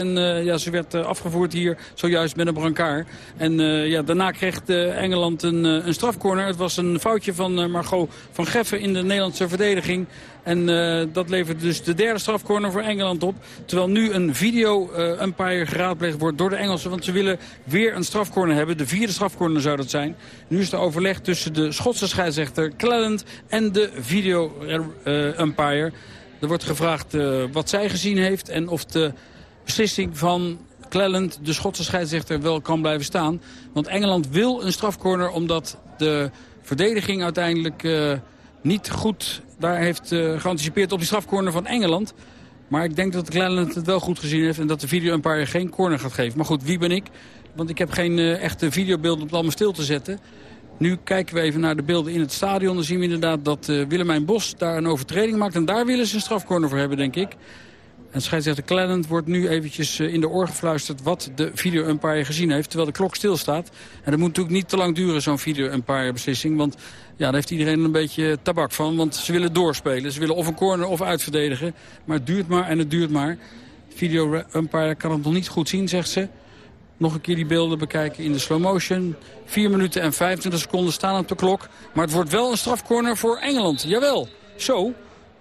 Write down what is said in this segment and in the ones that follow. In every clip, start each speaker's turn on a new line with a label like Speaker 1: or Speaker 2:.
Speaker 1: En uh, ja, ze werd uh, afgevoerd hier zojuist met een brancard. En uh, ja, daarna kreeg Engeland een, een strafcorner. Het was een foutje van Margot van Geffen in de Nederlandse verdediging. En dat levert dus de derde strafcorner voor Engeland op. Terwijl nu een video-umpire geraadpleegd wordt door de Engelsen. Want ze willen weer een strafcorner hebben. De vierde strafcorner zou dat zijn. Nu is er overleg tussen de Schotse scheidsrechter Cleland en de video-umpire. er wordt gevraagd wat zij gezien heeft en of de beslissing van Cleland, de Schotse scheidsrechter, wel kan blijven staan. Want Engeland wil een strafcorner omdat de verdediging uiteindelijk uh, niet goed daar heeft uh, geanticipeerd op die strafcorner van Engeland. Maar ik denk dat Cleland het wel goed gezien heeft en dat de video-umpire geen corner gaat geven. Maar goed, wie ben ik? Want ik heb geen uh, echte videobeelden om het allemaal stil te zetten. Nu kijken we even naar de beelden in het stadion. Dan zien we inderdaad dat Willemijn Bos daar een overtreding maakt. En daar willen ze een strafcorner voor hebben, denk ik. En scheidsrechter Clement wordt nu eventjes eh, in de oor gefluisterd wat de video-umpire gezien heeft. Terwijl de klok stilstaat. En dat moet natuurlijk niet te lang duren, zo'n video-umpire beslissing. Want ja, daar heeft iedereen een beetje tabak van. Want ze willen doorspelen. Ze willen of een corner of uitverdedigen. Maar het duurt maar en het duurt maar. Video-umpire kan het nog niet goed zien, zegt ze. Nog een keer die beelden bekijken in de slow motion. 4 minuten en 25 seconden staan op de klok. Maar het wordt wel een strafcorner voor Engeland. Jawel. Zo,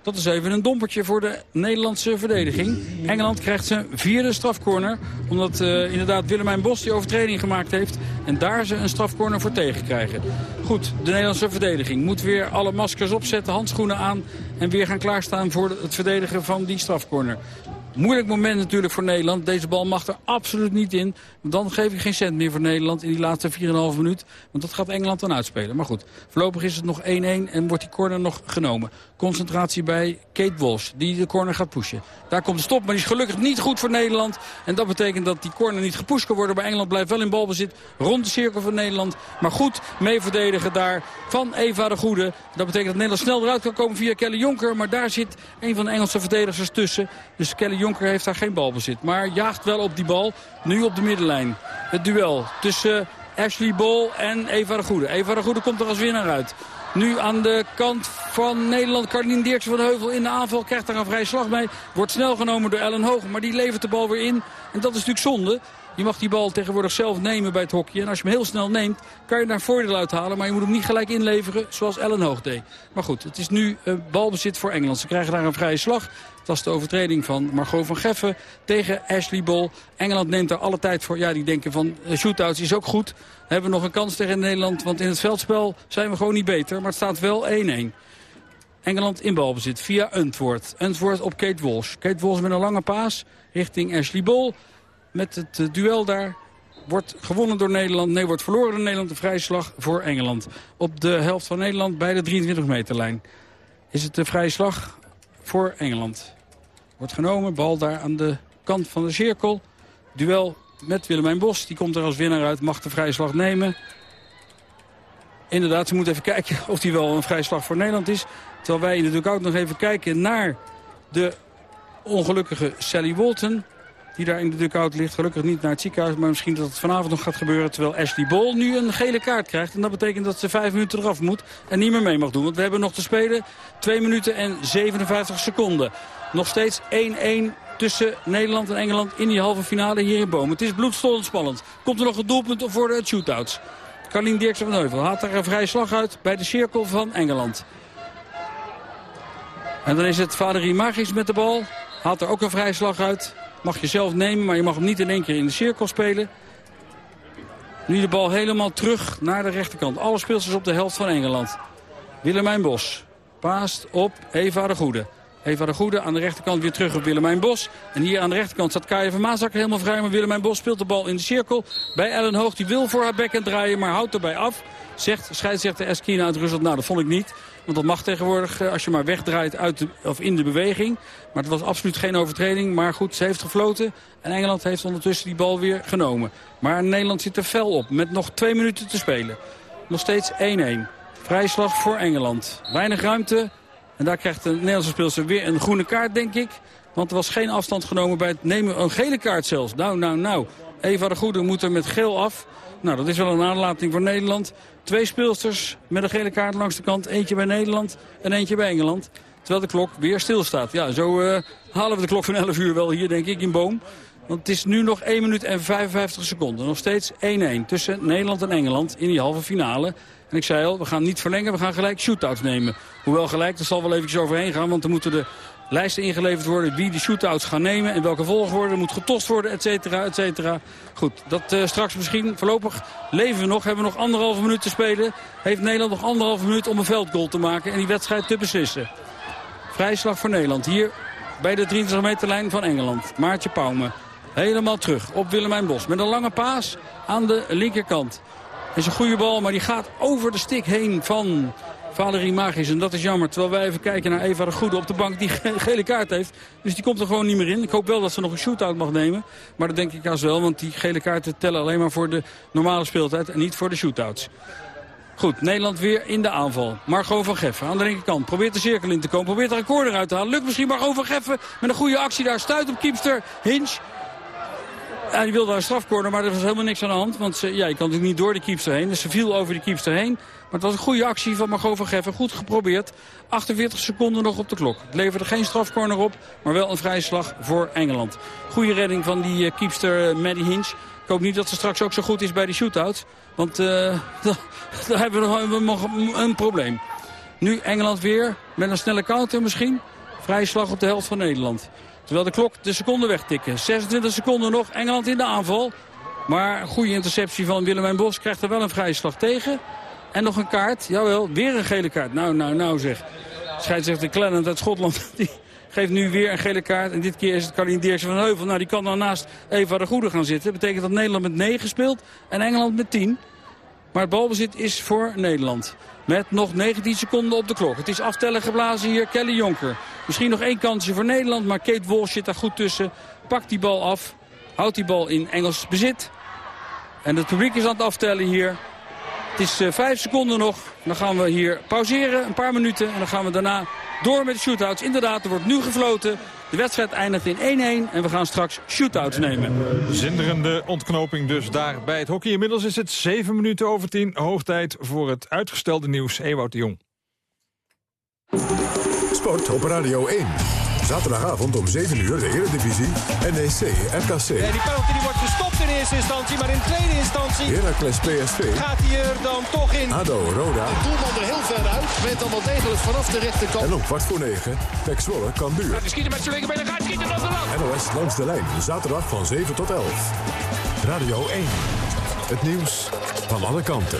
Speaker 1: dat is even een dompertje voor de Nederlandse verdediging. Engeland krijgt zijn vierde strafcorner. Omdat uh, inderdaad Willemijn Bos die overtreding gemaakt heeft. En daar ze een strafcorner voor tegenkrijgen. Goed, de Nederlandse verdediging moet weer alle maskers opzetten, handschoenen aan. En weer gaan klaarstaan voor het verdedigen van die strafcorner. Moeilijk moment natuurlijk voor Nederland. Deze bal mag er absoluut niet in. Dan geef ik geen cent meer voor Nederland in die laatste 4,5 minuut. Want dat gaat Engeland dan uitspelen. Maar goed, voorlopig is het nog 1-1 en wordt die corner nog genomen. Concentratie bij Kate Walsh, die de corner gaat pushen. Daar komt de stop, maar die is gelukkig niet goed voor Nederland. En dat betekent dat die corner niet gepusht kan worden. Maar Engeland blijft wel in balbezit rond de cirkel van Nederland. Maar goed mee verdedigen daar van Eva de Goede. Dat betekent dat Nederland snel eruit kan komen via Kelly Jonker. Maar daar zit een van de Engelse verdedigers tussen. Dus Kelly Jonker heeft daar geen balbezit. Maar jaagt wel op die bal. Nu op de middenlijn. Het duel tussen Ashley Bol en Eva de Goede. Eva de Goede komt er als winnaar uit. Nu aan de kant van Nederland. Carlien Dirksen van de Heuvel in de aanval. Krijgt daar een vrije slag mee. Wordt snel genomen door Ellen Hoog. Maar die levert de bal weer in. En dat is natuurlijk zonde. Je mag die bal tegenwoordig zelf nemen bij het hokje. En als je hem heel snel neemt, kan je daar voordeel uithalen. Maar je moet hem niet gelijk inleveren zoals Ellen Hoog deed. Maar goed, het is nu balbezit voor Engeland. Ze krijgen daar een vrije slag. Dat is de overtreding van Margot van Geffen tegen Ashley Bol. Engeland neemt er alle tijd voor. Ja, die denken van uh, shootouts is ook goed. hebben we nog een kans tegen Nederland. Want in het veldspel zijn we gewoon niet beter. Maar het staat wel 1-1. Engeland in balbezit via Untwoord. Untwoord op Kate Walsh. Kate Walsh met een lange paas richting Ashley Bol. Met het uh, duel daar wordt gewonnen door Nederland. Nee, wordt verloren door Nederland. De vrije slag voor Engeland. Op de helft van Nederland bij de 23 meterlijn. Is het de vrije slag voor Engeland. Wordt genomen, bal daar aan de kant van de cirkel. Duel met Willemijn Bos, die komt er als winnaar uit, mag de vrije slag nemen. Inderdaad, ze moet even kijken of die wel een vrije slag voor Nederland is. Terwijl wij natuurlijk ook nog even kijken naar de ongelukkige Sally Walton. Die daar in de dugout ligt. Gelukkig niet naar het ziekenhuis. Maar misschien dat het vanavond nog gaat gebeuren. Terwijl Ashley Bol nu een gele kaart krijgt. En dat betekent dat ze vijf minuten eraf moet. En niet meer mee mag doen. Want we hebben nog te spelen. 2 minuten en 57 seconden. Nog steeds 1-1 tussen Nederland en Engeland in die halve finale hier in Boom. Het is bloedstollend spannend. Komt er nog een doelpunt voor de shootouts. Carlien Dirksen van Heuvel haalt daar een vrije slag uit bij de cirkel van Engeland. En dan is het Vaderie Magis met de bal. Haalt er ook een vrije slag uit. Mag je zelf nemen, maar je mag hem niet in één keer in de cirkel spelen. Nu de bal helemaal terug naar de rechterkant. Alle speelsters op de helft van Engeland. Willemijn Bos paast op Eva de Goede. Eva de Goede aan de rechterkant weer terug op Willemijn Bos. En hier aan de rechterkant staat Kaya van Maasakker helemaal vrij. Maar Willemijn Bos speelt de bal in de cirkel. Bij Ellen Hoog. Die wil voor haar bekken draaien, maar houdt erbij af. Zegt scheidsrechter Eskina uit Rusland. Nou, dat vond ik niet. Want dat mag tegenwoordig eh, als je maar wegdraait uit of in de beweging. Maar het was absoluut geen overtreding. Maar goed, ze heeft gefloten. En Engeland heeft ondertussen die bal weer genomen. Maar Nederland zit er fel op. Met nog twee minuten te spelen. Nog steeds 1-1. Vrijslag voor Engeland. Weinig ruimte. En daar krijgt de Nederlandse speelster weer een groene kaart, denk ik. Want er was geen afstand genomen bij het nemen. Een gele kaart zelfs. Nou, nou, nou. Eva de Goede moet er met geel af. Nou, dat is wel een aanlating voor Nederland. Twee speelsters met een gele kaart langs de kant. Eentje bij Nederland en eentje bij Engeland. Terwijl de klok weer stilstaat. Ja, zo uh, halen we de klok van 11 uur wel hier, denk ik, in Boom. Want het is nu nog 1 minuut en 55 seconden. Nog steeds 1-1 tussen Nederland en Engeland in die halve finale. En ik zei al, we gaan niet verlengen, we gaan gelijk shootouts nemen. Hoewel gelijk, er zal wel eventjes overheen gaan, want er moeten de lijsten ingeleverd worden wie die shootouts gaan nemen. In welke volgorde moet getost worden, et cetera, et cetera. Goed, dat uh, straks misschien. Voorlopig leven we nog, hebben we nog anderhalve minuut te spelen. Heeft Nederland nog anderhalve minuut om een veldgoal te maken en die wedstrijd te beslissen. Vrijslag voor Nederland. Hier bij de 23 meter lijn van Engeland. Maartje Pauwme. Helemaal terug op Willemijn Bos. Met een lange paas aan de linkerkant. is een goede bal, maar die gaat over de stik heen van Valerie Magis. En dat is jammer. Terwijl wij even kijken naar Eva de Goede op de bank die gele kaart heeft. Dus die komt er gewoon niet meer in. Ik hoop wel dat ze nog een shootout mag nemen. Maar dat denk ik als wel. Want die gele kaarten tellen alleen maar voor de normale speeltijd. En niet voor de shootouts. Goed, Nederland weer in de aanval. Margot van Geffen aan de linkerkant. Probeert de cirkel in te komen. Probeert er een koord eruit te halen. Lukt misschien Margot van Geffen met een goede actie daar. Stuit op Kiepster. Hinch. Die wilde een strafcorner, maar er was helemaal niks aan de hand. Want ja, je kan natuurlijk niet door de kiepster heen. Dus ze viel over de kiepster heen. Maar het was een goede actie van Margot van Geffen. Goed geprobeerd. 48 seconden nog op de klok. Het leverde geen strafcorner op, maar wel een vrije slag voor Engeland. Goede redding van die uh, kiepster uh, Maddie Hinch. Ik hoop niet dat ze straks ook zo goed is bij die shootout. Want uh, daar hebben we nog een probleem. Nu Engeland weer met een snelle counter misschien. Vrije slag op de helft van Nederland. Terwijl de klok de seconden wegtikken. 26 seconden nog. Engeland in de aanval. Maar goede interceptie van Willemijn Bos krijgt er wel een vrije slag tegen. En nog een kaart. Jawel, weer een gele kaart. Nou, nou, nou zeg. Scheidsrechter Clennon uit Schotland. Die geeft nu weer een gele kaart. En dit keer is het Carlien Dirksen van Heuvel. Nou, die kan dan naast Eva de Goede gaan zitten. Dat betekent dat Nederland met 9 speelt en Engeland met 10. Maar het balbezit is voor Nederland. Met nog 19 seconden op de klok. Het is aftellen geblazen hier. Kelly Jonker. Misschien nog één kansje voor Nederland. Maar Kate Walsh zit daar goed tussen. Pakt die bal af. Houdt die bal in Engels bezit. En het publiek is aan het aftellen hier. Het is uh, vijf seconden nog. Dan gaan we hier pauzeren, een paar minuten. En dan gaan we daarna door met de shootouts. Inderdaad, er wordt nu gefloten. De wedstrijd eindigt in 1-1 en we gaan straks shootouts nemen.
Speaker 2: Zinderende ontknoping dus daar bij het hockey. Inmiddels is het 7 minuten over 10. Hoog tijd voor het uitgestelde nieuws. Ewout de Jong.
Speaker 3: Sport op Radio 1. Zaterdagavond om 7 uur de Eredivisie. NEC RKC.
Speaker 4: Ja, die penalty die wordt gestopt in eerste instantie, maar in tweede instantie...
Speaker 3: Heracles PSV.
Speaker 4: Gaat hij er dan toch in?
Speaker 3: ADO Roda.
Speaker 5: De doelman er heel ver uit. Weet dan wel degelijk vanaf de rechterkant.
Speaker 3: En om kwart voor 9, Pek Zwolle kan duur.
Speaker 6: Gaat schieten met zijn linkerbeen, gaat schieten op de lat.
Speaker 3: NOS langs de lijn, zaterdag van 7 tot 11. Radio 1. Het nieuws van alle kanten.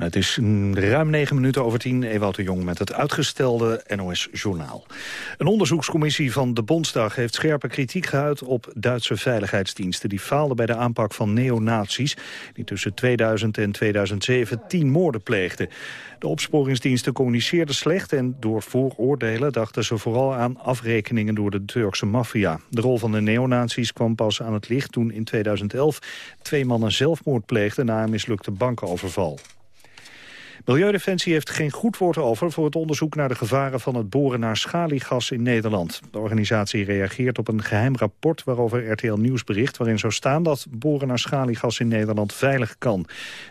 Speaker 7: Het is ruim negen minuten over tien. Ewout de Jong met het uitgestelde NOS-journaal. Een onderzoekscommissie van de Bondsdag heeft scherpe kritiek geuit op Duitse veiligheidsdiensten. Die faalden bij de aanpak van neonazies die tussen 2000 en 2007 tien moorden pleegden. De opsporingsdiensten communiceerden slecht en door vooroordelen dachten ze vooral aan afrekeningen door de Turkse maffia. De rol van de neonazies kwam pas aan het licht toen in 2011 twee mannen zelfmoord pleegden na een mislukte bankenoverval. Milieudefensie heeft geen goed woord over voor het onderzoek naar de gevaren van het boren naar schaliegas in Nederland. De organisatie reageert op een geheim rapport waarover RTL Nieuws bericht, waarin zou staan dat boren naar schaliegas in Nederland veilig kan.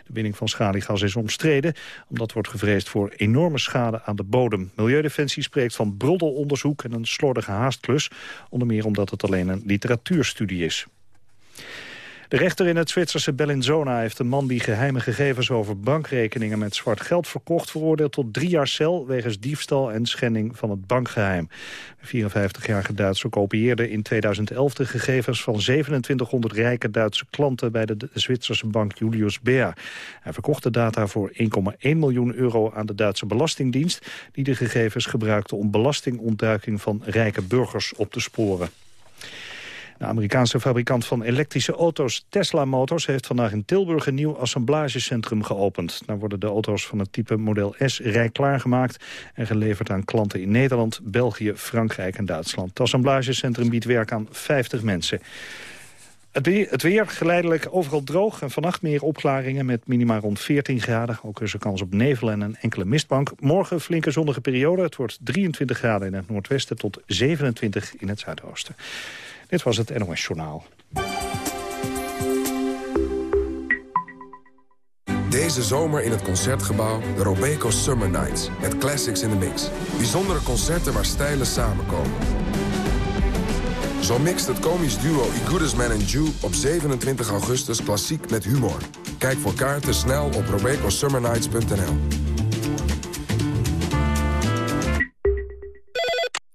Speaker 7: De winning van schaliegas is omstreden, omdat wordt gevreesd voor enorme schade aan de bodem. Milieudefensie spreekt van broddelonderzoek en een slordige haastklus, onder meer omdat het alleen een literatuurstudie is. De rechter in het Zwitserse Bellinzona heeft een man die geheime gegevens over bankrekeningen met zwart geld verkocht veroordeeld tot drie jaar cel wegens diefstal en schending van het bankgeheim. De 54-jarige Duitser kopieerde in 2011 de gegevens van 2700 rijke Duitse klanten bij de Zwitserse bank Julius Baer. Hij verkocht de data voor 1,1 miljoen euro aan de Duitse Belastingdienst die de gegevens gebruikte om belastingontduiking van rijke burgers op te sporen. De Amerikaanse fabrikant van elektrische auto's Tesla Motors... heeft vandaag in Tilburg een nieuw assemblagecentrum geopend. Daar worden de auto's van het type Model S rijklaar gemaakt... en geleverd aan klanten in Nederland, België, Frankrijk en Duitsland. Het assemblagecentrum biedt werk aan 50 mensen. Het weer, het weer, geleidelijk overal droog en vannacht meer opklaringen met minima rond 14 graden. Ook is er kans op nevel en een enkele mistbank. Morgen flinke zonnige periode. Het wordt 23 graden in het noordwesten tot 27 in het zuidoosten. Dit was het NOS Journaal.
Speaker 8: Deze zomer in het Concertgebouw de Robeco Summer Nights. Met classics in the mix. Bijzondere concerten waar stijlen samenkomen. Zo mixt het komisch duo I Man and Jew op 27 augustus klassiek met humor. Kijk voor kaarten snel op robecosummernights.nl.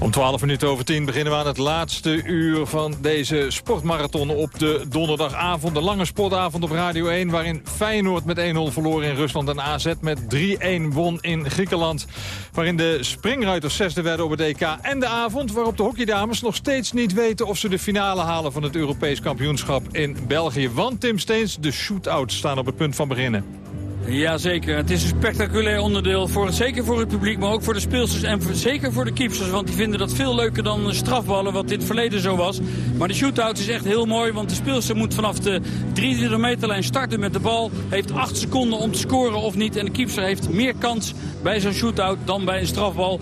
Speaker 2: Om 12 minuten over 10 beginnen we aan het laatste uur van deze sportmarathon op de donderdagavond. De lange sportavond op Radio 1 waarin Feyenoord met 1-0 verloor in Rusland en AZ met 3-1 won in Griekenland. Waarin de springruiters zesde werden op het EK. En de avond waarop de hockeydames nog steeds niet weten of ze de finale halen van het Europees kampioenschap in België. Want Tim Steens, de shootouts staan op het punt van beginnen.
Speaker 1: Jazeker, het is een spectaculair onderdeel. Voor, zeker voor het publiek, maar ook voor de speelsters en zeker voor de keepsters. Want die vinden dat veel leuker dan strafballen, wat in het verleden zo was. Maar de shootout is echt heel mooi, want de speelster moet vanaf de 23 meterlijn starten met de bal. Heeft 8 seconden om te scoren of niet. En de keepster heeft meer kans bij zo'n shootout dan bij een strafbal.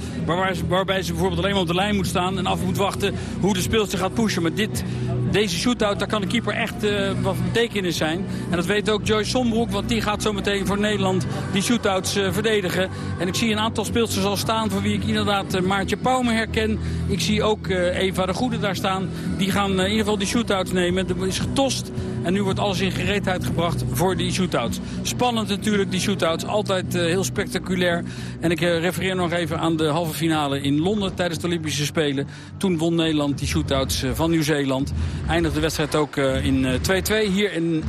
Speaker 1: waarbij ze bijvoorbeeld alleen maar op de lijn moet staan en af moet wachten hoe de speelster gaat pushen. Maar dit, deze shootout, daar kan de keeper echt uh, wat betekenis zijn. En dat weet ook Joyce Sombroek, want die gaat zo meteen voor Nederland die shootouts uh, verdedigen. En ik zie een aantal speelsters al staan voor wie ik inderdaad uh, Maartje Pauwme herken. Ik zie ook uh, Eva de Goede daar staan. Die gaan in ieder geval die shootouts nemen. Er is getost en nu wordt alles in gereedheid gebracht voor die shootouts. Spannend natuurlijk, die shootouts. Altijd heel spectaculair. En ik refereer nog even aan de halve finale in Londen tijdens de Olympische Spelen. Toen won Nederland die shootouts van Nieuw-Zeeland. Eindigde de wedstrijd ook in 2-2. Hier in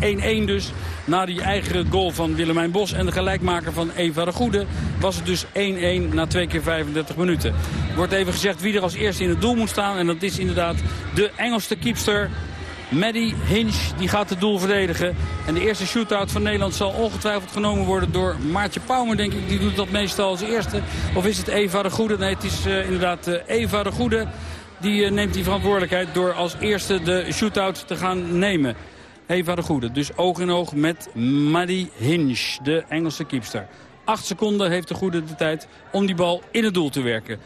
Speaker 1: 1-1 dus. Na die eigen goal van Willemijn Bos en de gelijkmaker van Eva de Goede... was het dus 1-1 na twee keer 35 minuten. Wordt even gezegd wie er als eerste in het doel moet staan. En dat is inderdaad de Engelse keepster Maddie Hinch. Die gaat het doel verdedigen. En de eerste shootout van Nederland zal ongetwijfeld genomen worden door Maartje Pauwmer, denk ik. Die doet dat meestal als eerste. Of is het Eva de Goede? Nee, het is uh, inderdaad uh, Eva de Goede. Die uh, neemt die verantwoordelijkheid door als eerste de shootout te gaan nemen. Eva de Goede. Dus oog in oog met Maddie Hinch, de Engelse keepster. Acht seconden heeft de Goede de tijd om die bal in het doel te werken.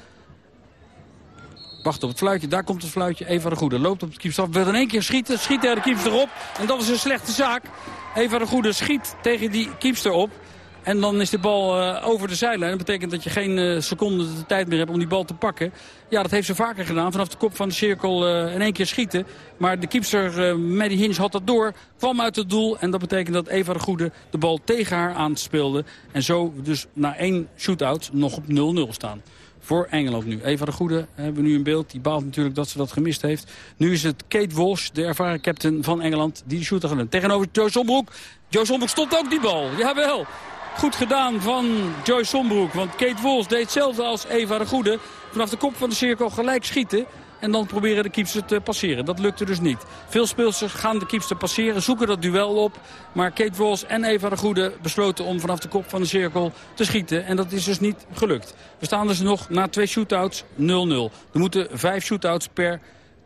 Speaker 1: Wacht op het fluitje, daar komt het fluitje. Eva de Goede loopt op het keepster af, wil in één keer schieten. Schiet tegen de keepster op en dat is een slechte zaak. Eva de Goede schiet tegen die keepster op. En dan is de bal uh, over de zijlijn. Dat betekent dat je geen uh, seconde de tijd meer hebt om die bal te pakken. Ja, dat heeft ze vaker gedaan. Vanaf de kop van de cirkel uh, in één keer schieten. Maar de keepster Maddie Hinch had dat door. Kwam uit het doel. En dat betekent dat Eva de Goede de bal tegen haar aanspeelde. En zo dus na één shootout nog op 0-0 staan. Voor Engeland nu. Eva de Goede hebben we nu in beeld. Die baalt natuurlijk dat ze dat gemist heeft. Nu is het Kate Walsh, de ervaren captain van Engeland, die de shooter gaat Tegenover Joe Sombroek. Joe Sombroek stopt ook die bal. Jawel. Goed gedaan van Joyce Sombroek. Want Kate Walsh deed hetzelfde als Eva de Goede. Vanaf de kop van de cirkel gelijk schieten. En dan proberen de keepers te passeren. Dat lukte dus niet. Veel speelsters gaan de keepers passeren, zoeken dat duel op. Maar Kate Walsh en Eva de Goede besloten om vanaf de kop van de cirkel te schieten. En dat is dus niet gelukt. We staan dus nog na twee shootouts 0-0. Er moeten vijf shootouts per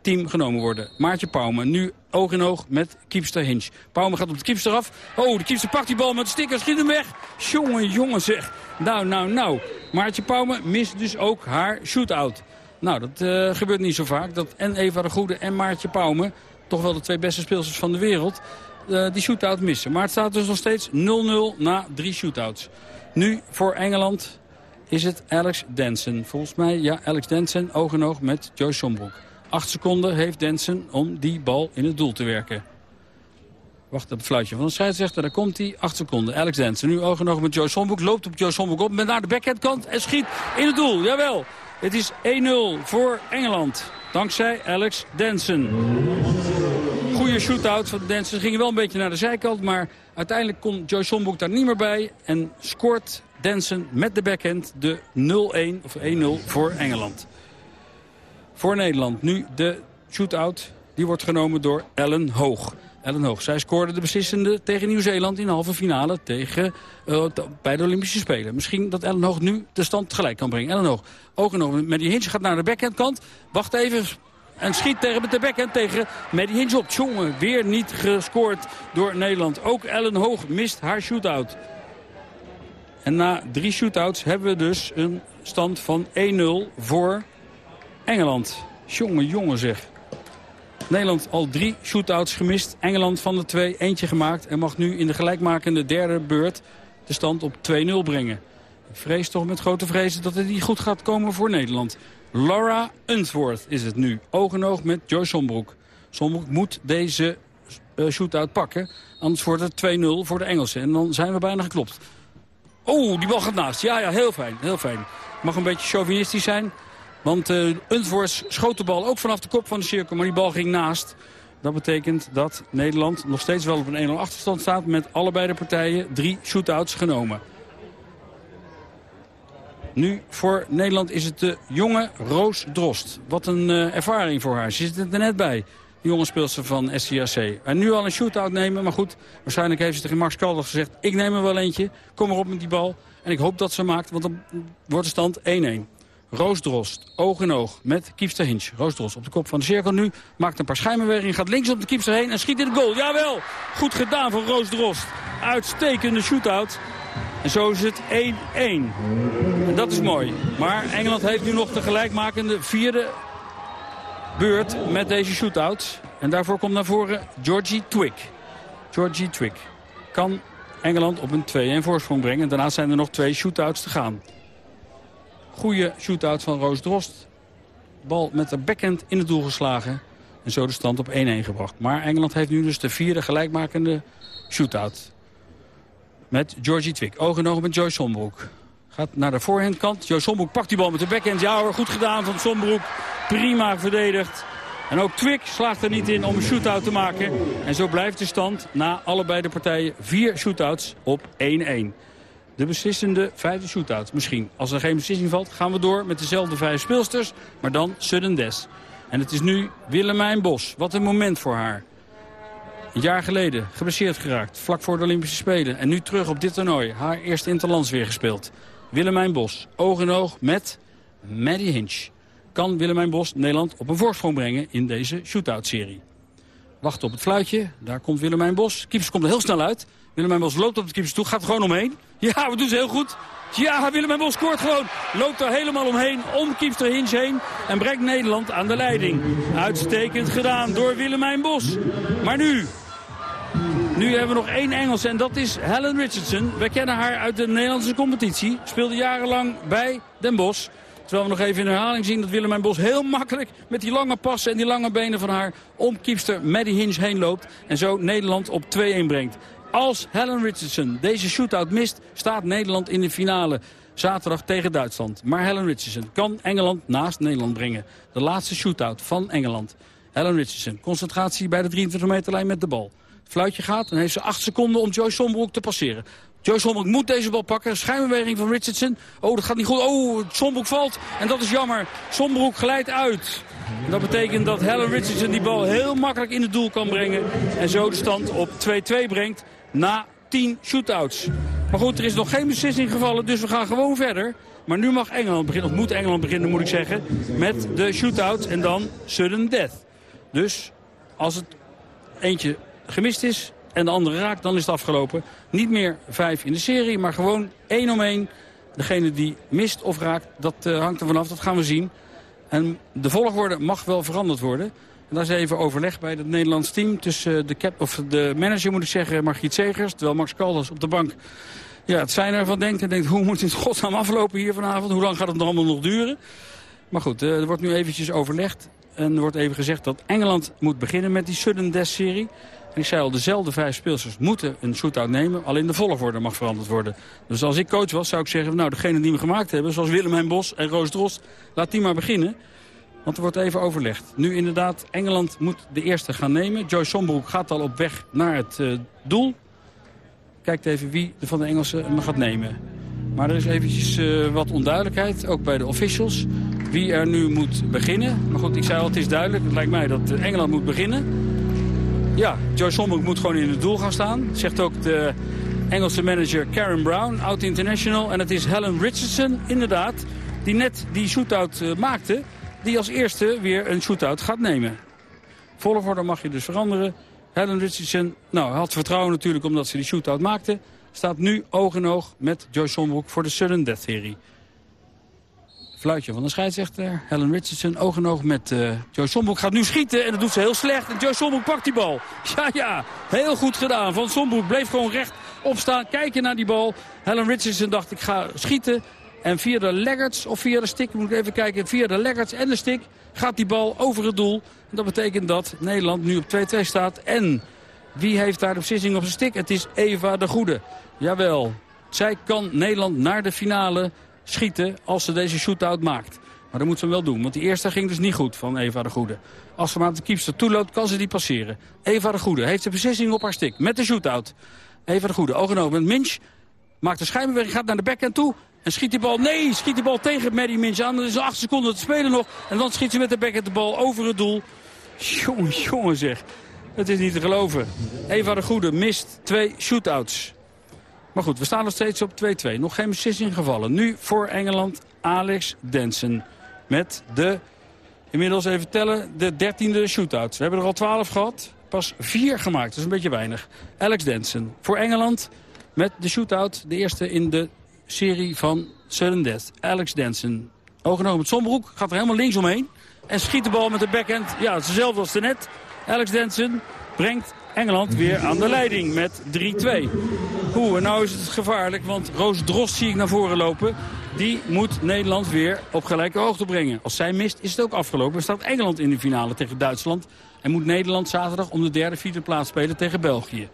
Speaker 1: team genomen worden. Maartje Pauwme, nu oog in oog met Kiepster Hinch. Pauwme gaat op de Kiepster af. Oh, de Kiepster pakt die bal met de sticker, schiet hem weg. Jongen, jongen zeg. Nou, nou, nou. Maartje Pauwme mist dus ook haar shootout. Nou, dat uh, gebeurt niet zo vaak. Dat en Eva de Goede en Maartje Pauwme, toch wel de twee beste speelsters van de wereld, uh, die shootout missen. Maar het staat dus nog steeds 0-0 na drie shootouts. Nu voor Engeland is het Alex Denson. Volgens mij, ja, Alex Denson, oog in met Joyce Sombroek. Acht seconden heeft Denson om die bal in het doel te werken. Wacht op het fluitje van de scheidsrechter. Daar komt hij. Acht seconden. Alex Denson. Nu oog met Joyce Sombroek. Loopt op Joyce Sombroek op. Met naar de backhandkant. En schiet in het doel. Jawel. Het is 1-0 voor Engeland. Dankzij Alex Denson. Goede shootout van Denson. Ging wel een beetje naar de zijkant. Maar uiteindelijk kon Joy Sombroek daar niet meer bij. En scoort Denson met de backhand de 0-1 of 1-0 voor Engeland. Voor Nederland nu de shootout. Die wordt genomen door Ellen Hoog. Ellen Hoog. Zij scoorde de beslissende tegen Nieuw-Zeeland in de halve finale tegen, uh, bij de Olympische Spelen. Misschien dat Ellen Hoog nu de stand gelijk kan brengen. Ellen Hoog, ogen nog met die hinge gaat naar de backhandkant. Wacht even, en schiet tegen met de backhand tegen Maddie Hinge op. Tjonge, weer niet gescoord door Nederland. Ook Ellen Hoog mist haar shootout. En na drie shootouts hebben we dus een stand van 1-0 voor Engeland. Jonge, jonge zeg. Nederland al drie shootouts gemist. Engeland van de twee eentje gemaakt. En mag nu in de gelijkmakende derde beurt de stand op 2-0 brengen. Ik vrees toch met grote vrezen dat het niet goed gaat komen voor Nederland. Laura Unsworth is het nu. Oog in oog met Joyce Sombroek. Sombroek moet deze uh, shootout pakken. Anders wordt het 2-0 voor de Engelsen. En dan zijn we bijna geklopt. Oh, die bal gaat naast. Ja, ja, heel fijn. Heel fijn. Mag een beetje chauvinistisch zijn. Want uh, schoot de bal ook vanaf de kop van de cirkel. Maar die bal ging naast. Dat betekent dat Nederland nog steeds wel op een 1-0 achterstand staat... met allebei de partijen drie shootouts genomen. Nu voor Nederland is het de jonge Roos Drost. Wat een uh, ervaring voor haar. Ze zit er net bij. De jonge speelster van SCAC. En nu al een shootout nemen. Maar goed, waarschijnlijk heeft ze tegen Max Calder gezegd... ik neem er wel eentje. Kom erop met die bal. En ik hoop dat ze maakt, want dan wordt de stand 1-1. Roos Drost, oog in oog met Kiepster Hinch. Roos Drost op de kop van de cirkel nu. Maakt een paar schijnbewegingen, gaat links op de Kiepster heen en schiet in de goal. Jawel, goed gedaan van Roos Drost. Uitstekende shootout. En zo is het 1-1. En dat is mooi. Maar Engeland heeft nu nog de gelijkmakende vierde beurt met deze shootout. En daarvoor komt naar voren Georgie Twig. Georgie Twig kan Engeland op een 2-1 voorsprong brengen. Daarna zijn er nog twee shootouts te gaan. Goede shootout van Roos Drost. Bal met de backhand in het doel geslagen. En zo de stand op 1-1 gebracht. Maar Engeland heeft nu dus de vierde gelijkmakende shootout. Met Georgie Twig. Oog met Joyce Sombroek. Gaat naar de voorhandkant. Joyce Sombroek pakt die bal met de backhand. Ja hoor, goed gedaan van Sombroek. Prima verdedigd. En ook Twig slaagt er niet in om een shootout te maken. En zo blijft de stand na allebei de partijen vier shootouts op 1-1 de beslissende vijfde shootout. Misschien. Als er geen beslissing valt, gaan we door met dezelfde vijf speelsters. Maar dan sudden death. En het is nu Willemijn Bos. Wat een moment voor haar. Een jaar geleden geblesseerd geraakt, vlak voor de Olympische Spelen. En nu terug op dit toernooi. Haar eerste interlands weer gespeeld. Willemijn Bos, oog in oog met Maddie Hinch. Kan Willemijn Bos Nederland op een voorsprong brengen in deze shootout-serie? Wacht op het fluitje, daar komt Willemijn Bos. Kiepers komt er heel snel uit. Willemijn Bos loopt op de keepers toe, gaat er gewoon omheen. Ja, we doen ze heel goed. Ja, Willemijn Bos scoort gewoon. Loopt er helemaal omheen, om keepster Hinch heen. En brengt Nederland aan de leiding. Uitstekend gedaan door Willemijn Bos. Maar nu, nu hebben we nog één Engelse en dat is Helen Richardson. We kennen haar uit de Nederlandse competitie. Speelde jarenlang bij Den Bosch. Terwijl we nog even in herhaling zien dat Willemijn Bos heel makkelijk met die lange passen en die lange benen van haar om kiepster Maddie Hinch heen loopt. En zo Nederland op 2-1 brengt. Als Helen Richardson deze shootout mist, staat Nederland in de finale. zaterdag tegen Duitsland. Maar Helen Richardson kan Engeland naast Nederland brengen. De laatste shootout van Engeland. Helen Richardson, concentratie bij de 23 meterlijn met de bal. Fluitje gaat en heeft ze 8 seconden om Joyce Sombroek te passeren. Joyce Sombroek moet deze bal pakken. Schijnbeweging van Richardson. Oh, dat gaat niet goed. Oh, Sombroek valt. En dat is jammer. Sombroek glijdt uit. Dat betekent dat Helen Richardson die bal heel makkelijk in het doel kan brengen. En zo de stand op 2-2 brengt na 10 shootouts. Maar goed, er is nog geen beslissing gevallen, dus we gaan gewoon verder. Maar nu mag Engeland beginnen, of moet Engeland beginnen moet ik zeggen, met de shootout en dan sudden death. Dus als het eentje gemist is en de andere raakt, dan is het afgelopen. Niet meer vijf in de serie, maar gewoon één om één. Degene die mist of raakt, dat uh, hangt er vanaf, dat gaan we zien. En de volgorde mag wel veranderd worden. En daar is even overleg bij het Nederlands team tussen de, cap, of de manager, moet ik zeggen, Margriet Segers. Terwijl Max Caldas op de bank ja, het zijn ervan denkt en denkt, hoe moet het godsnaam aflopen hier vanavond? Hoe lang gaat het allemaal nog duren? Maar goed, eh, er wordt nu eventjes overlegd. En er wordt even gezegd dat Engeland moet beginnen met die sudden death serie. En ik zei al, dezelfde vijf speelsters moeten een shootout nemen. Alleen de volgorde mag veranderd worden. Dus als ik coach was, zou ik zeggen... nou, degene die we gemaakt hebben, zoals Willem Bos en Roos Drost... laat die maar beginnen. Want er wordt even overlegd. Nu inderdaad, Engeland moet de eerste gaan nemen. Joyce Sombroek gaat al op weg naar het uh, doel. Kijkt even wie van de Engelsen hem gaat nemen. Maar er is eventjes uh, wat onduidelijkheid, ook bij de officials. Wie er nu moet beginnen. Maar goed, ik zei al, het is duidelijk. Het lijkt mij dat Engeland moet beginnen. Ja, Joyce Sombroek moet gewoon in het doel gaan staan. Zegt ook de Engelse manager Karen Brown, oud-international. En het is Helen Richardson, inderdaad, die net die shootout maakte die als eerste weer een shootout gaat nemen. Volgorde mag je dus veranderen. Helen Richardson nou, had vertrouwen natuurlijk omdat ze die shootout maakte. Staat nu oog in oog met Joyce Sombroek voor de Sudden Death serie. Fluitje van de scheidsrechter. Helen Richardson oog in oog met uh, Joyce Sombroek. Gaat nu schieten en dat doet ze heel slecht. En Joyce Sombroek pakt die bal. Ja, ja, heel goed gedaan. Van Sombroek bleef gewoon recht opstaan. Kijken naar die bal. Helen Richardson dacht ik ga schieten. En via de leggerts of via de stick, moet ik even kijken, via de leggerts en de stick gaat die bal over het doel. En dat betekent dat Nederland nu op 2-2 staat. En wie heeft daar de beslissing op zijn stick? Het is Eva de Goede. Jawel, zij kan Nederland naar de finale schieten als ze deze shootout maakt. Maar dat moet ze wel doen, want die eerste ging dus niet goed van Eva de Goede. Als ze maar de keepster toeloopt, kan ze die passeren. Eva de Goede heeft de beslissing op haar stick met de shootout. Eva de Goede, oog met Minch. Maakt de schijnbeweging, gaat naar de backhand toe. En schiet die bal, nee, schiet die bal tegen Maddie Minch aan. Er is acht seconden te spelen nog. En dan schiet ze met de bek de bal over het doel. Jongen, jongen zeg. Het is niet te geloven. Eva de Goede mist twee shootouts. Maar goed, we staan nog steeds op 2-2. Nog geen beslissing gevallen. Nu voor Engeland Alex Densen. Met de, inmiddels even tellen, de dertiende shootouts. We hebben er al 12 gehad. Pas vier gemaakt, dat is een beetje weinig. Alex Densen voor Engeland met de shootout. De eerste in de serie van Sudden Death. Alex Denson. Oog met Sombroek. Gaat er helemaal links omheen. En schiet de bal met de backhand. Ja, hetzelfde als net. Alex Denson brengt Engeland weer aan de leiding met 3-2. Oeh, en nou is het gevaarlijk, want Roos Drost zie ik naar voren lopen. Die moet Nederland weer op gelijke hoogte brengen. Als zij mist, is het ook afgelopen. staat Engeland in de finale tegen Duitsland. En moet Nederland zaterdag om de derde, vierde plaats spelen tegen België.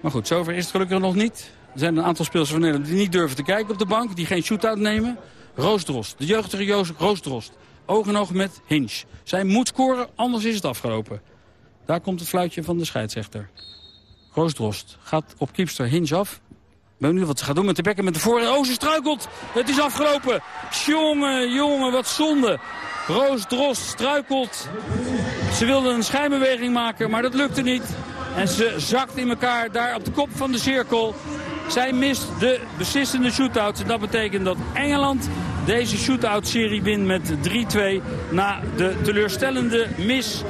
Speaker 1: Maar goed, zover is het gelukkig nog niet. Er zijn een aantal spelers van Nederland die niet durven te kijken op de bank. Die geen shootout nemen. Roosdrost, de jeugdige Joost Roosdrost. Oog in oog met Hinch. Zij moet scoren, anders is het afgelopen. Daar komt het fluitje van de scheidsrechter. Roosdrost gaat op keepster Hinch af. Ik ben benieuwd wat ze gaat doen met de bekken met de voor. Oh, ze struikelt. Het is afgelopen. Jongen, jongen, wat zonde. Roos Drost struikelt. Ze wilde een schijnbeweging maken, maar dat lukte niet. En ze zakt in elkaar daar op de kop van de cirkel. Zij mist de beslissende shootout. Dat betekent dat Engeland deze shootout-serie wint met 3-2... na de teleurstellende mis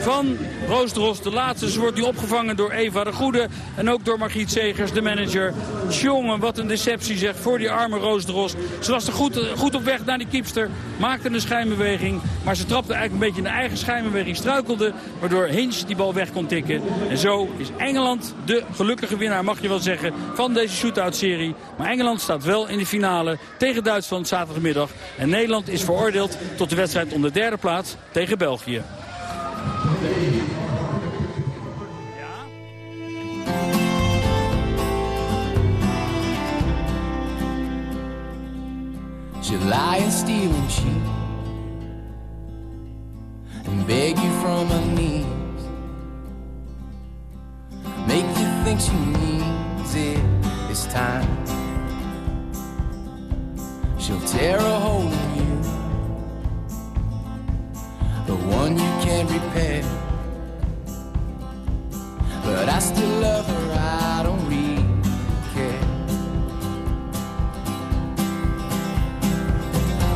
Speaker 1: van Roosdros. De laatste ze wordt nu opgevangen door Eva de Goede... en ook door Margriet Segers, de manager. Tjonge, wat een deceptie zeg voor die arme Roosdros. Ze was er goed, goed op weg naar die kiepster, maakte een schijnbeweging... maar ze trapte eigenlijk een beetje in de eigen schijnbeweging, struikelde... waardoor Hinch die bal weg kon tikken. En zo is Engeland de gelukkige winnaar, mag je wel zeggen, van deze shootout-serie. Maar Engeland staat wel in de finale tegen Duitsland zaterdagmiddag. En Nederland is veroordeeld tot de wedstrijd om de derde plaats tegen België.
Speaker 9: you lie and steal and cheat and beg you from her knees. Make you think she needs it this time. She'll tear a hole in you, the one you can't repair. But I still love her, I don't really care.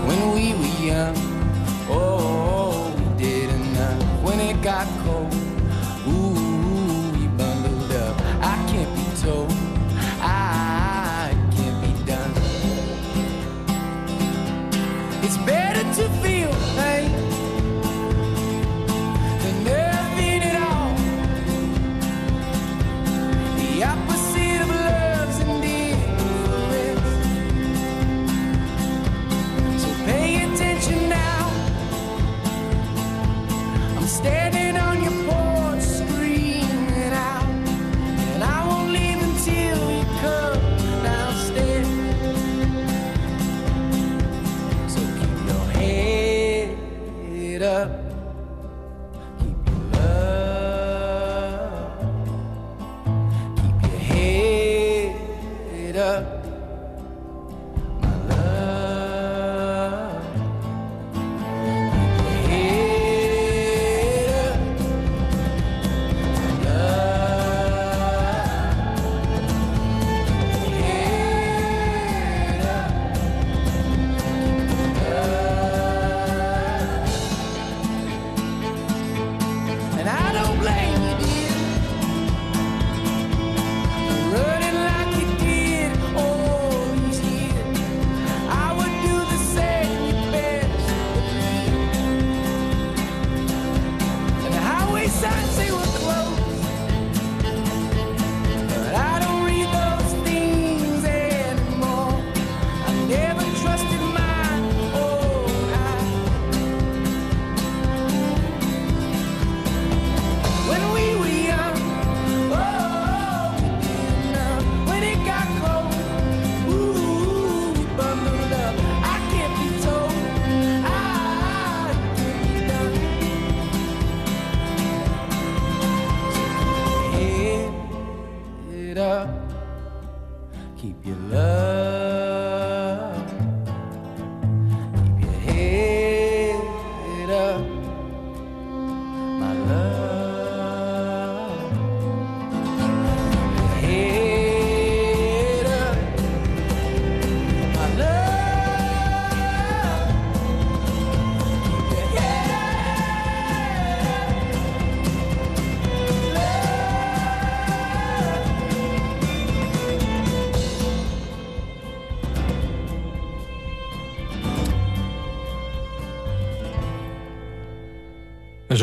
Speaker 9: When we were young, oh, we did enough. When it got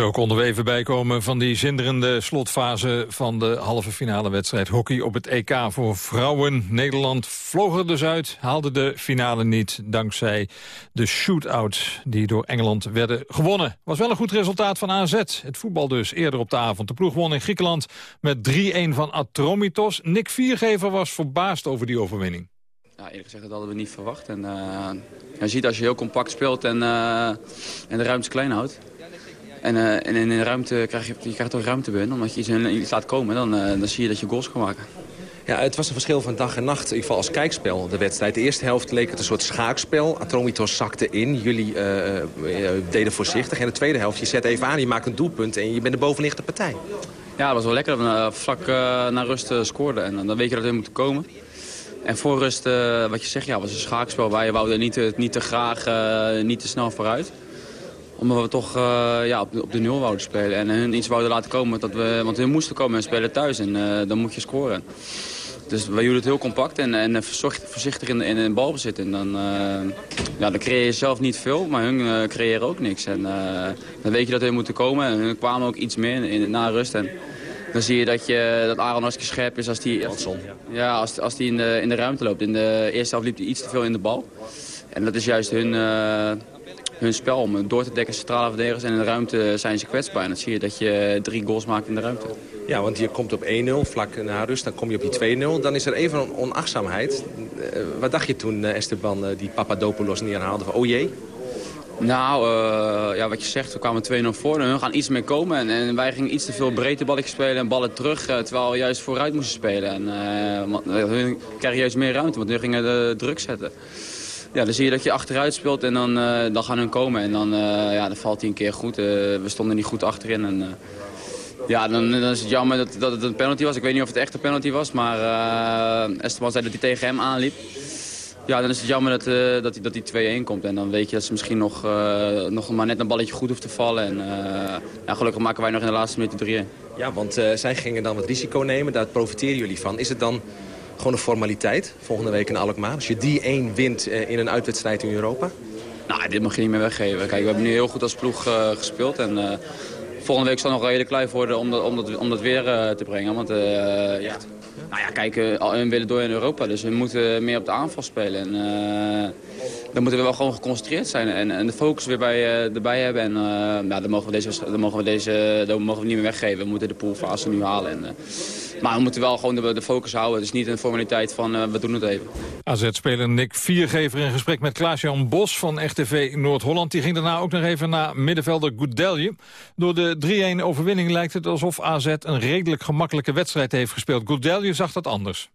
Speaker 2: zo konden we even bijkomen van die zinderende slotfase van de halve finale wedstrijd hockey op het EK voor vrouwen. Nederland vloog er dus uit, haalde de finale niet dankzij de shootout die door Engeland werden gewonnen. Was wel een goed resultaat van AZ, het voetbal dus, eerder op de avond. De ploeg won in Griekenland met 3-1 van Atromitos. Nick Viergever was verbaasd over die overwinning.
Speaker 10: Ja, eerlijk gezegd, dat hadden we niet verwacht. En, eh, je ziet als je heel compact speelt en, eh, en de ruimte klein houdt. En, eh, en in de ruimte krijg je, je krijgt ook ruimte binnen. Omdat je iets, iets laat komen, dan, eh, dan zie je dat je goals kan maken.
Speaker 11: Ja, het was een verschil van dag en nacht, in ieder geval als kijkspel, de wedstrijd. De eerste helft leek het een soort schaakspel. Atromitos zakte in, jullie eh, deden voorzichtig. En de tweede helft, je zet even aan, je maakt een doelpunt en je bent de bovenliggende partij.
Speaker 10: Ja, dat was wel lekker dat we vlak naar rust scoorden. En dan weet je dat we moeten komen. En voor rust, wat je zegt, ja, was een schaakspel. Wij wouden niet te, niet te graag, niet te snel vooruit omdat we toch eh, ja, op, de, op de nul wouden spelen. En hun iets wouden laten komen. Dat we, want hun moesten komen en spelen thuis. En eh, dan moet je scoren. Dus wij hielden het heel compact en, en voorzichtig, voorzichtig in, in een balbezit. En dan, uh, ja, dan creëer je zelf niet veel, maar hun uh, creëren ook niks. En uh, dan weet je dat hun moeten komen. En hun kwamen ook iets meer in, in, na rust. En dan zie je dat, je, dat Aaron hartstikke scherp is als hij ja, als, als die in, de, in de ruimte loopt. In de eerste helft liep hij iets te veel in de bal. En dat is juist hun hun spel om door te dekken centrale verdedigers. En in de ruimte zijn ze kwetsbaar. En dan zie je dat je drie goals maakt in de ruimte.
Speaker 11: Ja, want je komt op 1-0 vlak na rust, dan kom je op die 2-0. Dan is er even een onachtzaamheid. Uh, wat dacht je toen uh, Esteban die Papadopoulos neerhaalde? Van, oh jee?
Speaker 10: Nou, uh, ja, wat je zegt, we kwamen 2-0 voor en hun gaan iets meer komen. En, en, wij gingen iets te veel breedte balletjes spelen en ballen terug, uh, terwijl we juist vooruit moesten spelen. En uh, hun krijgen juist meer ruimte, want hun gingen de druk zetten. Ja, dan zie je dat je achteruit speelt en dan, dan gaan hun komen. En dan, ja, dan valt hij een keer goed. we stonden niet goed achterin. En, ja, dan, dan, is het jammer dat, dat het een penalty was. Ik weet niet of het echt een penalty was, maar Esteban zei dat hij tegen hem aanliep. Ja, dan is het jammer dat, uh, dat, dat die 2-1 komt. En dan weet je dat ze misschien nog, nog maar net een balletje goed hoeft te vallen. En ja, gelukkig maken wij nog in de laatste minuut 3-1.
Speaker 11: Ja, want zij gingen dan wat risico nemen. Daar profiteren jullie van. Is het dan gewoon een formaliteit volgende week in Alkmaar? Als je die 1 wint in een uitwedstrijd in Europa?
Speaker 10: Nou, dit mag je niet meer weggeven. Kijk, we hebben nu heel goed als ploeg gespeeld. En volgende week zal nog redelijk klein worden om dat, om dat, om dat weer te brengen. Want ja... Nou ja, kijk, we willen door in Europa, dus we moeten meer op de aanval spelen. En, dan moeten we wel gewoon geconcentreerd zijn en, en de focus weer bij, erbij hebben. En nou, dan mogen we deze, dan mogen we deze dan mogen we niet meer weggeven. We moeten de poolfase nu halen. En, maar we moeten wel gewoon de, de focus houden. Het is niet een formaliteit van we doen het even.
Speaker 2: AZ-speler Nick Viergever in gesprek met Klaas-Jan Bos van RTV Noord-Holland. Die ging daarna ook nog even naar middenvelder Goudelje. Door de 3-1 overwinning lijkt het alsof AZ een redelijk gemakkelijke wedstrijd heeft gespeeld. Goudelje zag dat anders.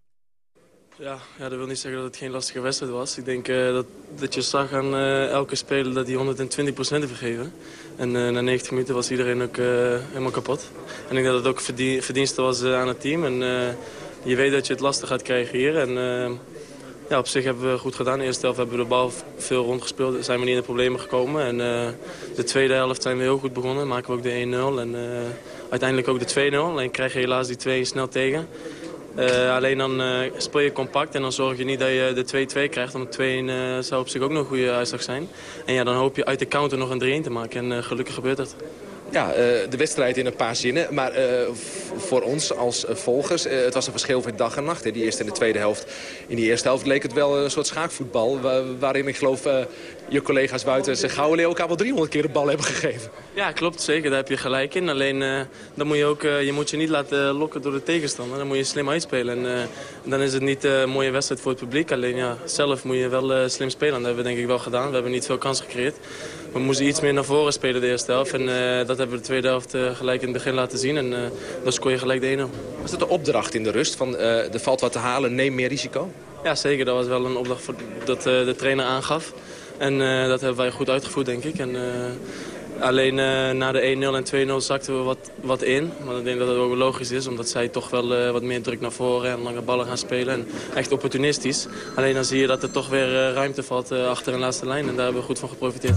Speaker 12: Ja, ja, dat wil niet zeggen dat het geen lastige wedstrijd was. Ik denk uh, dat, dat je zag aan uh, elke speler dat hij 120% heeft gegeven. En uh, na 90 minuten was iedereen ook helemaal kapot. En ik denk dat het ook verdien, verdienste was aan het team. En je weet dat je het lastig gaat krijgen hier. En ja, op zich hebben we goed gedaan. De eerste helft hebben we de bal veel rondgespeeld. Zijn we niet in de problemen gekomen. En de tweede helft zijn we heel goed begonnen. Maken we ook de 1-0 en uiteindelijk ook de 2-0. Alleen krijg je helaas die 2 snel tegen. Uh, alleen dan uh, speel je compact en dan zorg je niet dat je de 2-2 krijgt. Want 2-1 uh, zou op zich ook nog een goede uitslag zijn. En ja, dan hoop je uit de counter nog een 3-1 te maken. En gelukkig gebeurt dat.
Speaker 11: Ja, de wedstrijd in een paar zinnen. Maar voor ons als volgers, het was een verschil van dag en nacht. Hè, die eerste en de tweede helft. In die eerste helft leek het wel een soort schaakvoetbal. waarin ik geloof je collega's buiten zijn gouden leeuw elkaar wel 300 keer de bal hebben gegeven.
Speaker 12: Ja, klopt. Zeker. Daar heb je gelijk in. Alleen dan moet je, ook, je moet je niet laten lokken door de tegenstander. Dan moet je slim uitspelen. En dan is het niet een mooie wedstrijd voor het publiek. Alleen ja, zelf moet je wel slim spelen. Dat hebben we denk ik wel gedaan. We hebben niet veel kansen gecreëerd. We moesten iets meer naar voren spelen de eerste helft. En dat hebben we de tweede helft gelijk in het begin laten zien. En dan scoor je gelijk de 1-0.
Speaker 11: Was dat de opdracht in de rust? Van, er valt wat te halen, neem meer risico?
Speaker 12: Ja, zeker. Dat was wel een opdracht voor, dat de trainer aangaf. En dat hebben wij goed uitgevoerd, denk ik. En, alleen uh, na de 1-0 en 2-0 zakten we wat, wat in. Maar ik denk dat het ook logisch is, omdat zij toch wel wat meer druk naar voren en lange ballen gaan spelen. En echt opportunistisch. Alleen dan zie je dat er toch weer ruimte valt achter een laatste lijn. En daar hebben we goed van geprofiteerd.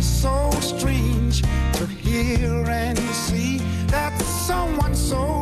Speaker 9: So strange to hear and see that someone so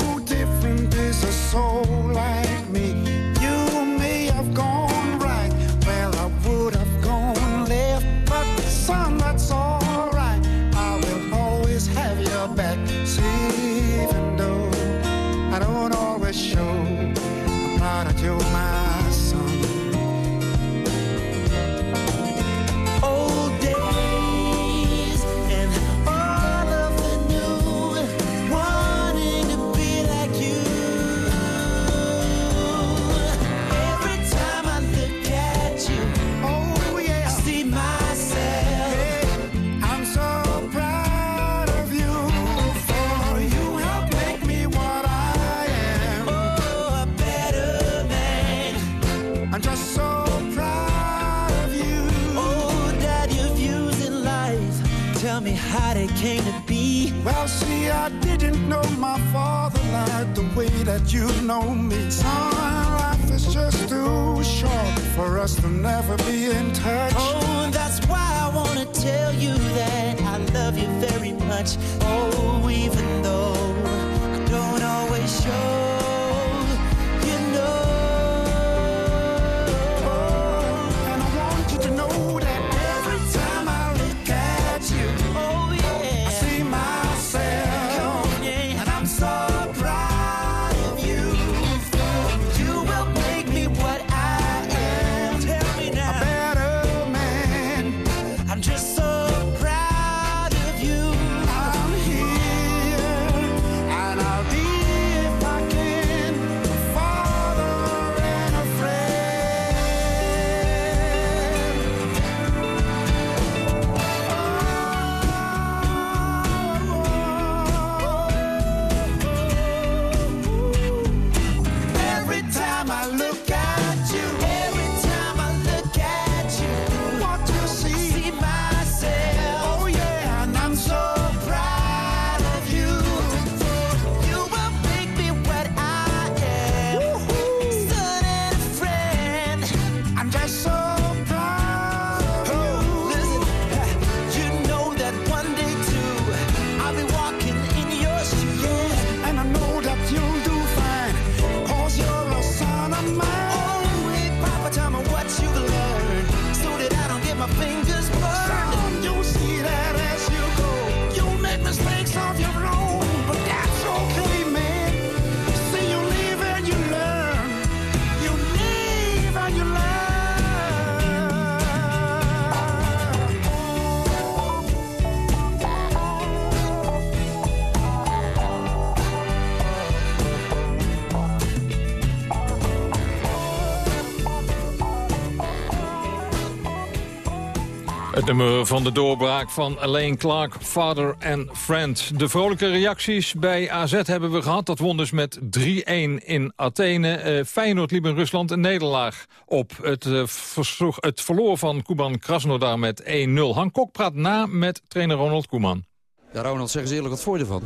Speaker 2: nummer van de doorbraak van Alain Clark, Father and Friend. De vrolijke reacties bij AZ hebben we gehad. Dat won dus met 3-1 in Athene. Eh, Feyenoord liep in Rusland een nederlaag op. Het, eh, versloeg, het verloor van Kuban Krasnodar met 1-0. Han Kok praat na met trainer Ronald Koeman.
Speaker 13: Ja, Ronald, zeg eens eerlijk, wat vond je ervan?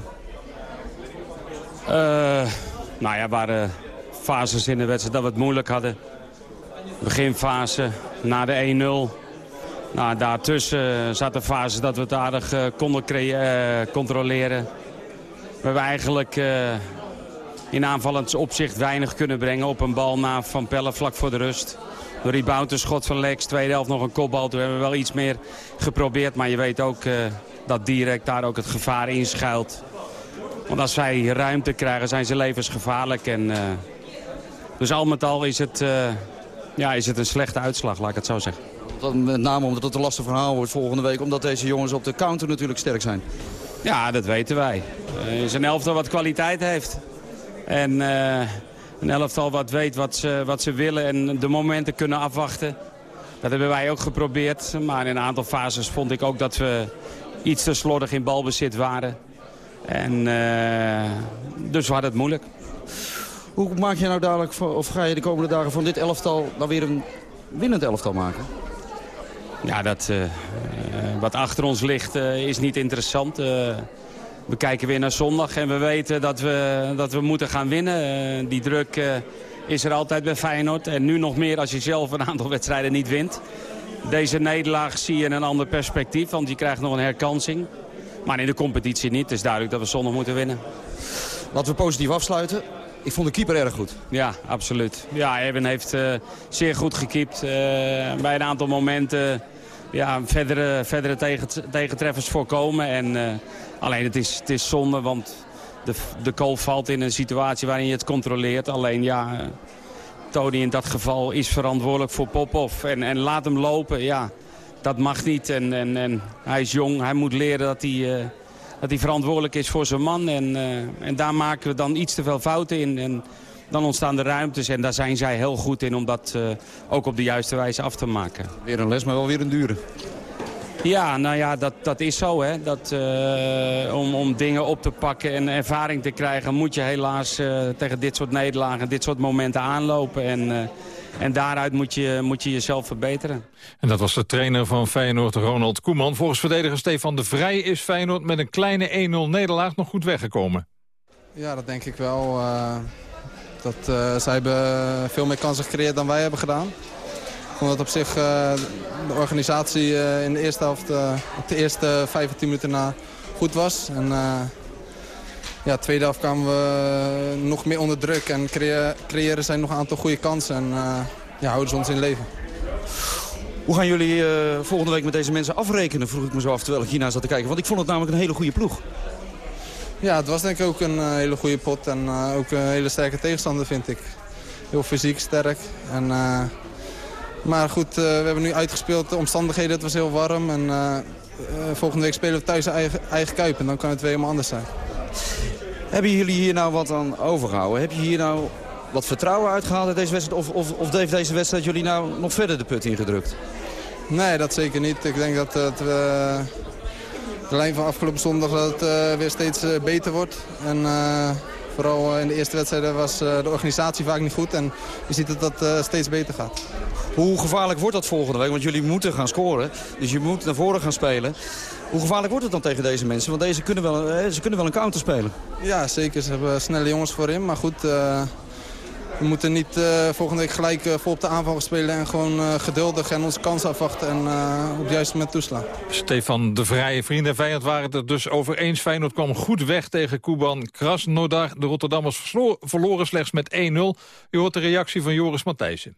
Speaker 14: Eh, nou ja, er waren fases in de wedstrijd dat we het moeilijk hadden. Beginfase, na de 1-0. Nou, daartussen zaten fases dat we het aardig eh, konden eh, controleren. We hebben eigenlijk eh, in aanvallend opzicht weinig kunnen brengen. Op een bal na Van Pelle vlak voor de rust. De rebound, een schot van Lex, tweede helft nog een kopbal. Toen hebben we wel iets meer geprobeerd. Maar je weet ook eh, dat direct daar ook het gevaar in schuilt. Want als zij ruimte krijgen, zijn ze levensgevaarlijk. En, eh, dus al met al is het, eh, ja, is het een slechte uitslag, laat ik het zo zeggen.
Speaker 13: Met name omdat het een lastig verhaal wordt volgende week. Omdat deze jongens op de counter natuurlijk sterk zijn.
Speaker 14: Ja, dat weten wij. Uh, is een elftal wat kwaliteit heeft. En eh, een elftal wat weet wat ze, wat ze willen en de momenten kunnen afwachten. Dat hebben wij ook geprobeerd. Maar in een aantal fases vond ik ook dat we iets te slordig in balbezit waren. En eh, dus we hadden het moeilijk.
Speaker 13: Hoe maak je nou dadelijk, of ga je de komende dagen van dit elftal dan weer een winnend elftal maken?
Speaker 14: Ja, dat, eh, eh, wat achter ons ligt eh, is niet interessant. We kijken weer naar zondag en we weten dat we, dat we moeten gaan winnen. Die druk is er altijd bij Feyenoord. En nu nog meer als je zelf een aantal wedstrijden niet wint. Deze nederlaag zie je in een ander perspectief, want je krijgt nog een herkansing. Maar in de competitie niet. Het is duidelijk dat we zondag moeten winnen.
Speaker 13: Laten we positief afsluiten. Ik vond de keeper erg goed.
Speaker 14: Ja, absoluut. Ja, Erwin heeft zeer goed gekiept. Bij een aantal momenten ja, verdere, verdere tegen, tegentreffers voorkomen. En, eh, alleen het is, het is zonde, want de, de goal valt in een situatie waarin je het controleert. Alleen ja, eh, Tony in dat geval is verantwoordelijk voor Popov. En, en laat hem lopen, ja, dat mag niet. En, en, en hij is jong, hij moet leren dat hij... eh, dat hij verantwoordelijk is voor zijn man. En, en daar maken we dan iets te veel fouten in. En dan ontstaan de ruimtes en daar zijn zij heel goed in om dat eh, ook op de juiste wijze af te maken.
Speaker 13: Weer een les, maar wel weer een dure.
Speaker 14: Ja, nou ja, dat, dat is zo. Hè. Dat, eh, om, om dingen op te pakken en ervaring te krijgen... moet je helaas eh, tegen dit soort nederlagen, dit soort momenten aanlopen. En, eh, En daaruit moet je, moet je jezelf verbeteren.
Speaker 2: En dat was de trainer van Feyenoord, Ronald Koeman. Volgens verdediger Stefan de Vrij is Feyenoord met een kleine 1-0 nederlaag nog goed weggekomen.
Speaker 15: Ja, dat denk ik wel. Dat, uh, zij hebben veel meer kansen gecreëerd dan wij hebben gedaan. Ik vond dat op zich uh, de organisatie in de eerste helft, op de eerste 15 minuten na goed was. En ja, tweede helft kwamen we nog meer onder druk en creëren, creëren zij nog een aantal goede kansen. En ja, houden ze ons in leven.
Speaker 13: Hoe gaan jullie volgende week met deze mensen afrekenen, vroeg ik me zo af terwijl ik hiernaar zat te kijken. Want ik vond het namelijk een hele goede ploeg.
Speaker 15: Ja, het was denk ik ook een uh, hele goede pot en uh, ook een hele sterke tegenstander vind ik. Heel fysiek sterk. En, maar goed, we hebben nu uitgespeeld. De omstandigheden, het was heel warm. En volgende week spelen we thuis eigen, eigen kuip en dan kan het weer helemaal anders zijn.
Speaker 13: Hebben jullie hier nou wat aan overgehouden? Heb je hier nou wat vertrouwen uitgehaald uit deze wedstrijd? Of, of, of heeft deze wedstrijd jullie nou nog verder de put ingedrukt?
Speaker 15: Nee, dat zeker niet. Ik denk dat het, uh, de lijn van afgelopen zondag dat het uh, weer steeds uh, beter wordt. En vooral in de eerste wedstrijden was de organisatie vaak niet goed. En je ziet dat dat steeds beter gaat.
Speaker 13: Hoe gevaarlijk wordt dat volgende week? Want jullie moeten gaan scoren. Dus je moet naar voren gaan spelen. Hoe gevaarlijk wordt het dan tegen deze mensen? Want deze kunnen wel, ze kunnen wel een counter spelen.
Speaker 15: Ja, zeker. Ze hebben snelle jongens voorin. Maar goed, we moeten niet uh, volgende week gelijk uh, vol op de aanval spelen... en gewoon uh, geduldig en onze kans afwachten en op het juiste moment toeslaan.
Speaker 2: Stefan de Vrije, vrienden en vijand waren het er dus over eens. Feyenoord kwam goed weg tegen Kuban Krasnodar. De Rotterdammers verloren slechts met 1-0. U hoort de reactie van Joris Matthijssen.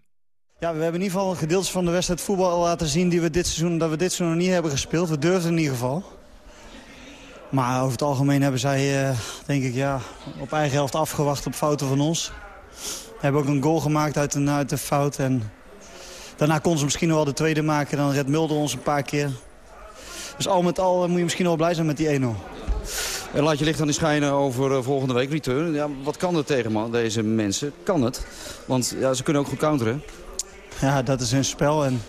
Speaker 16: Ja, we hebben in ieder geval een gedeelte van de wedstrijd voetbal laten zien... Die we dit seizoen, dat we dit seizoen nog niet hebben gespeeld. We durfden in ieder geval. Maar over het algemeen hebben zij, denk ik, ja, op eigen helft afgewacht op fouten van ons. We hebben ook een goal gemaakt uit een, uit een fout. En daarna kon ze misschien nog wel de tweede maken. Dan red Mulder ons een paar keer. Dus al met al moet je misschien wel blij zijn met die 1-0.
Speaker 13: En laat je licht aan die schijnen over uh, volgende week return. Ja, wat kan er tegen man, deze mensen? Kan het? Want ja, ze kunnen ook goed counteren.
Speaker 16: Ja, dat is hun spel. En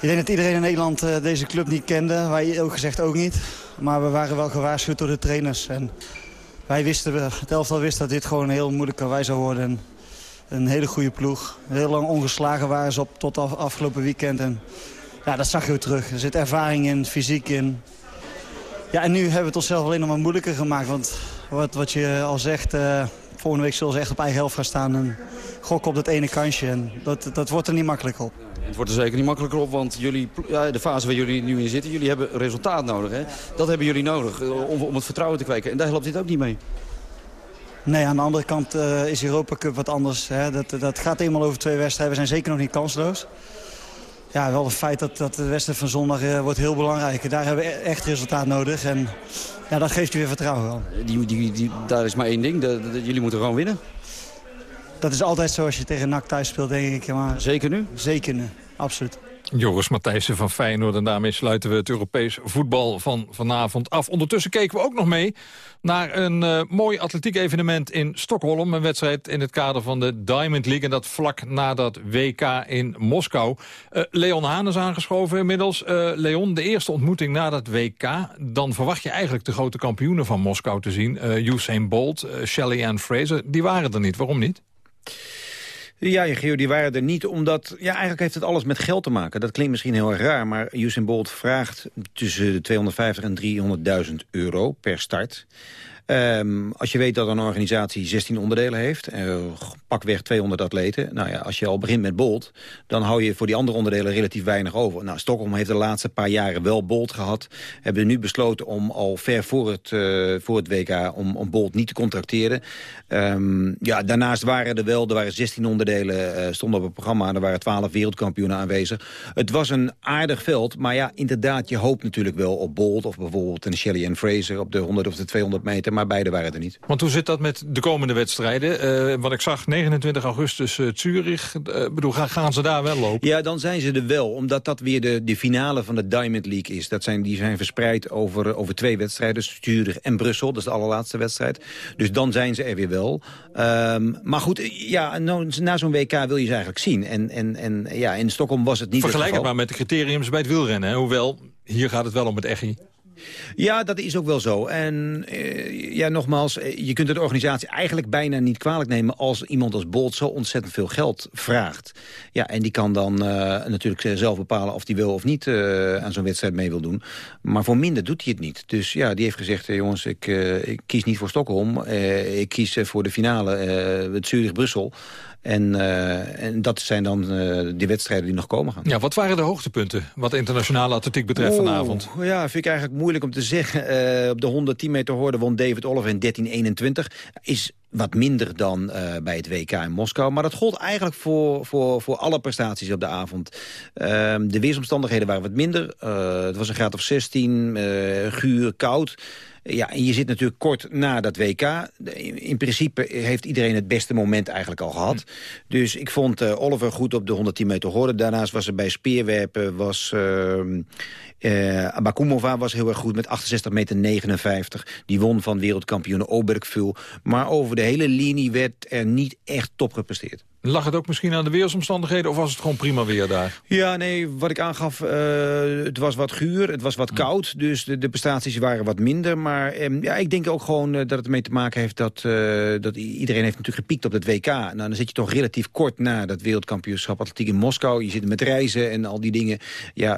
Speaker 16: ik denk dat iedereen in Nederland uh, deze club niet kende. Wij ook gezegd ook niet. Maar we waren wel gewaarschuwd door de trainers. En wij wisten, het elftal wist dat dit gewoon een heel moeilijke wij zou worden. En een hele goede ploeg. Heel lang ongeslagen waren ze op tot af, afgelopen weekend. En ja, dat zag je weer terug. Er zit ervaring in, fysiek in. Ja, en nu hebben we het onszelf alleen nog maar moeilijker gemaakt. Want wat, wat je al zegt, uh, volgende week zullen ze echt op eigen helft gaan staan. En gokken op dat ene kansje. En dat, dat wordt er niet makkelijker op.
Speaker 13: Het wordt er zeker niet makkelijker op, want jullie, ja, de fase waar jullie nu in zitten... jullie hebben resultaat nodig. Hè? Dat hebben jullie nodig om, om het vertrouwen te kweken. En daar helpt dit ook niet mee.
Speaker 16: Nee, aan de andere kant uh, is Europa Cup wat anders. Hè. Dat, dat gaat eenmaal over twee wedstrijden. We zijn zeker nog niet kansloos. Ja, wel het feit dat, dat de wedstrijd van zondag uh, wordt heel belangrijk. Daar hebben we e-, echt resultaat nodig. En ja, dat geeft je weer vertrouwen. Aan.
Speaker 13: Die, die, die, daar is maar één ding. De, de, jullie moeten gewoon winnen.
Speaker 16: Dat is altijd zo als je tegen NAC thuis speelt, denk ik. Maar
Speaker 13: zeker nu?
Speaker 16: Zeker nu, absoluut.
Speaker 2: Joris Matthijssen van Feyenoord. En daarmee sluiten we het Europees voetbal van vanavond af. Ondertussen keken we ook nog mee naar een uh, mooi atletiek evenement in Stockholm. Een wedstrijd in het kader van de Diamond League. En dat vlak na dat WK in Moskou. Uh, Leon Haan is aangeschoven inmiddels. Uh, Leon, de eerste ontmoeting na dat WK. Dan verwacht je eigenlijk de grote kampioenen van Moskou te zien. Usain Bolt, Shelly Ann Fraser. Die waren er niet. Waarom niet?
Speaker 17: Ja, Geo, die waren er niet omdat... Ja, eigenlijk heeft het alles met geld te maken. Dat klinkt misschien heel raar, maar Usain Bolt vraagt tussen de 250 en 300.000 euro per start. Um, als je weet dat een organisatie 16 onderdelen heeft, uh, pakweg 200 atleten. Nou ja, als je al begint met Bolt, dan hou je voor die andere onderdelen relatief weinig over. Nou, Stockholm heeft de laatste paar jaren wel Bolt gehad. Hebben nu besloten om al ver voor het, uh, voor het WK om, om Bolt niet te contracteren. Um, ja, daarnaast waren er wel, er waren 16 onderdelen, uh, stonden op het programma. Er waren 12 wereldkampioenen aanwezig. Het was een aardig veld, maar ja, inderdaad, je hoopt natuurlijk wel op Bolt of bijvoorbeeld een Shelley en Fraser op de 100 of de 200 meter maar beide waren er niet.
Speaker 2: Want hoe zit dat met de komende wedstrijden? Uh, wat ik zag, 29 augustus uh, Zurich. Uh, bedoel, gaan ze daar wel lopen?
Speaker 17: Ja, dan zijn ze er wel. Omdat dat weer de, de finale van de Diamond League is. Dat zijn, die zijn verspreid over, over twee wedstrijden. Zurich en Brussel. Dat is de allerlaatste wedstrijd. Dus dan zijn ze er weer wel. Um, maar goed, ja, nou, na zo'n WK wil je ze eigenlijk zien. En, en, en ja, in Stockholm was het niet
Speaker 2: Vergelijkbaar met de criteriums bij het wielrennen. Hè? Hoewel, hier gaat het wel om het echi.
Speaker 17: Ja, dat is ook wel zo. En uh, ja, nogmaals, eh, je kunt de organisatie eigenlijk bijna niet kwalijk nemen... als iemand als Bolt zo ontzettend veel geld vraagt. Ja, en die kan dan uh, natuurlijk zelf bepalen of hij wil of niet aan zo'n wedstrijd mee wil doen. Maar voor minder doet hij het niet. Dus ja, die heeft gezegd, jongens, ik, ik, kies niet voor Stockholm. ik kies voor de finale, het Zurich-Brussel. En, uh, en dat zijn dan uh, die wedstrijden die nog komen gaan.
Speaker 2: Ja, wat waren de hoogtepunten wat internationale atletiek betreft vanavond?
Speaker 17: Ja, vind ik eigenlijk moeilijk om te zeggen. Uh, op de 110 meter hoorde won David Oliver in 1321. Is wat minder dan uh, bij het WK in Moskou. Maar dat gold eigenlijk voor, voor, voor alle prestaties op de avond. Uh, de weersomstandigheden waren wat minder. Uh, het was een graad of 16, guur, koud. Ja, en je zit natuurlijk kort na dat WK. In principe heeft iedereen het beste moment eigenlijk al gehad. Dus ik vond uh, Oliver goed op de 110 meter horen. Daarnaast was er bij speerwerpen... was uh, uh, Abakumova was heel erg goed met 68 meter 59. Die won van wereldkampioen Obergvul. Maar over de hele linie werd er niet echt top gepresteerd.
Speaker 2: Lag het ook misschien aan de weersomstandigheden of was het gewoon prima weer daar?
Speaker 17: Ja, nee, wat ik aangaf, uh, het was wat guur, het was wat koud. Dus de, de prestaties waren wat minder. Maar um, ja, ik denk ook gewoon uh, dat het ermee te maken heeft dat, uh, dat iedereen heeft natuurlijk gepiekt op het WK. Nou, dan zit je toch relatief kort na dat wereldkampioenschap atletiek in Moskou. Je zit met reizen en al die dingen. Ja,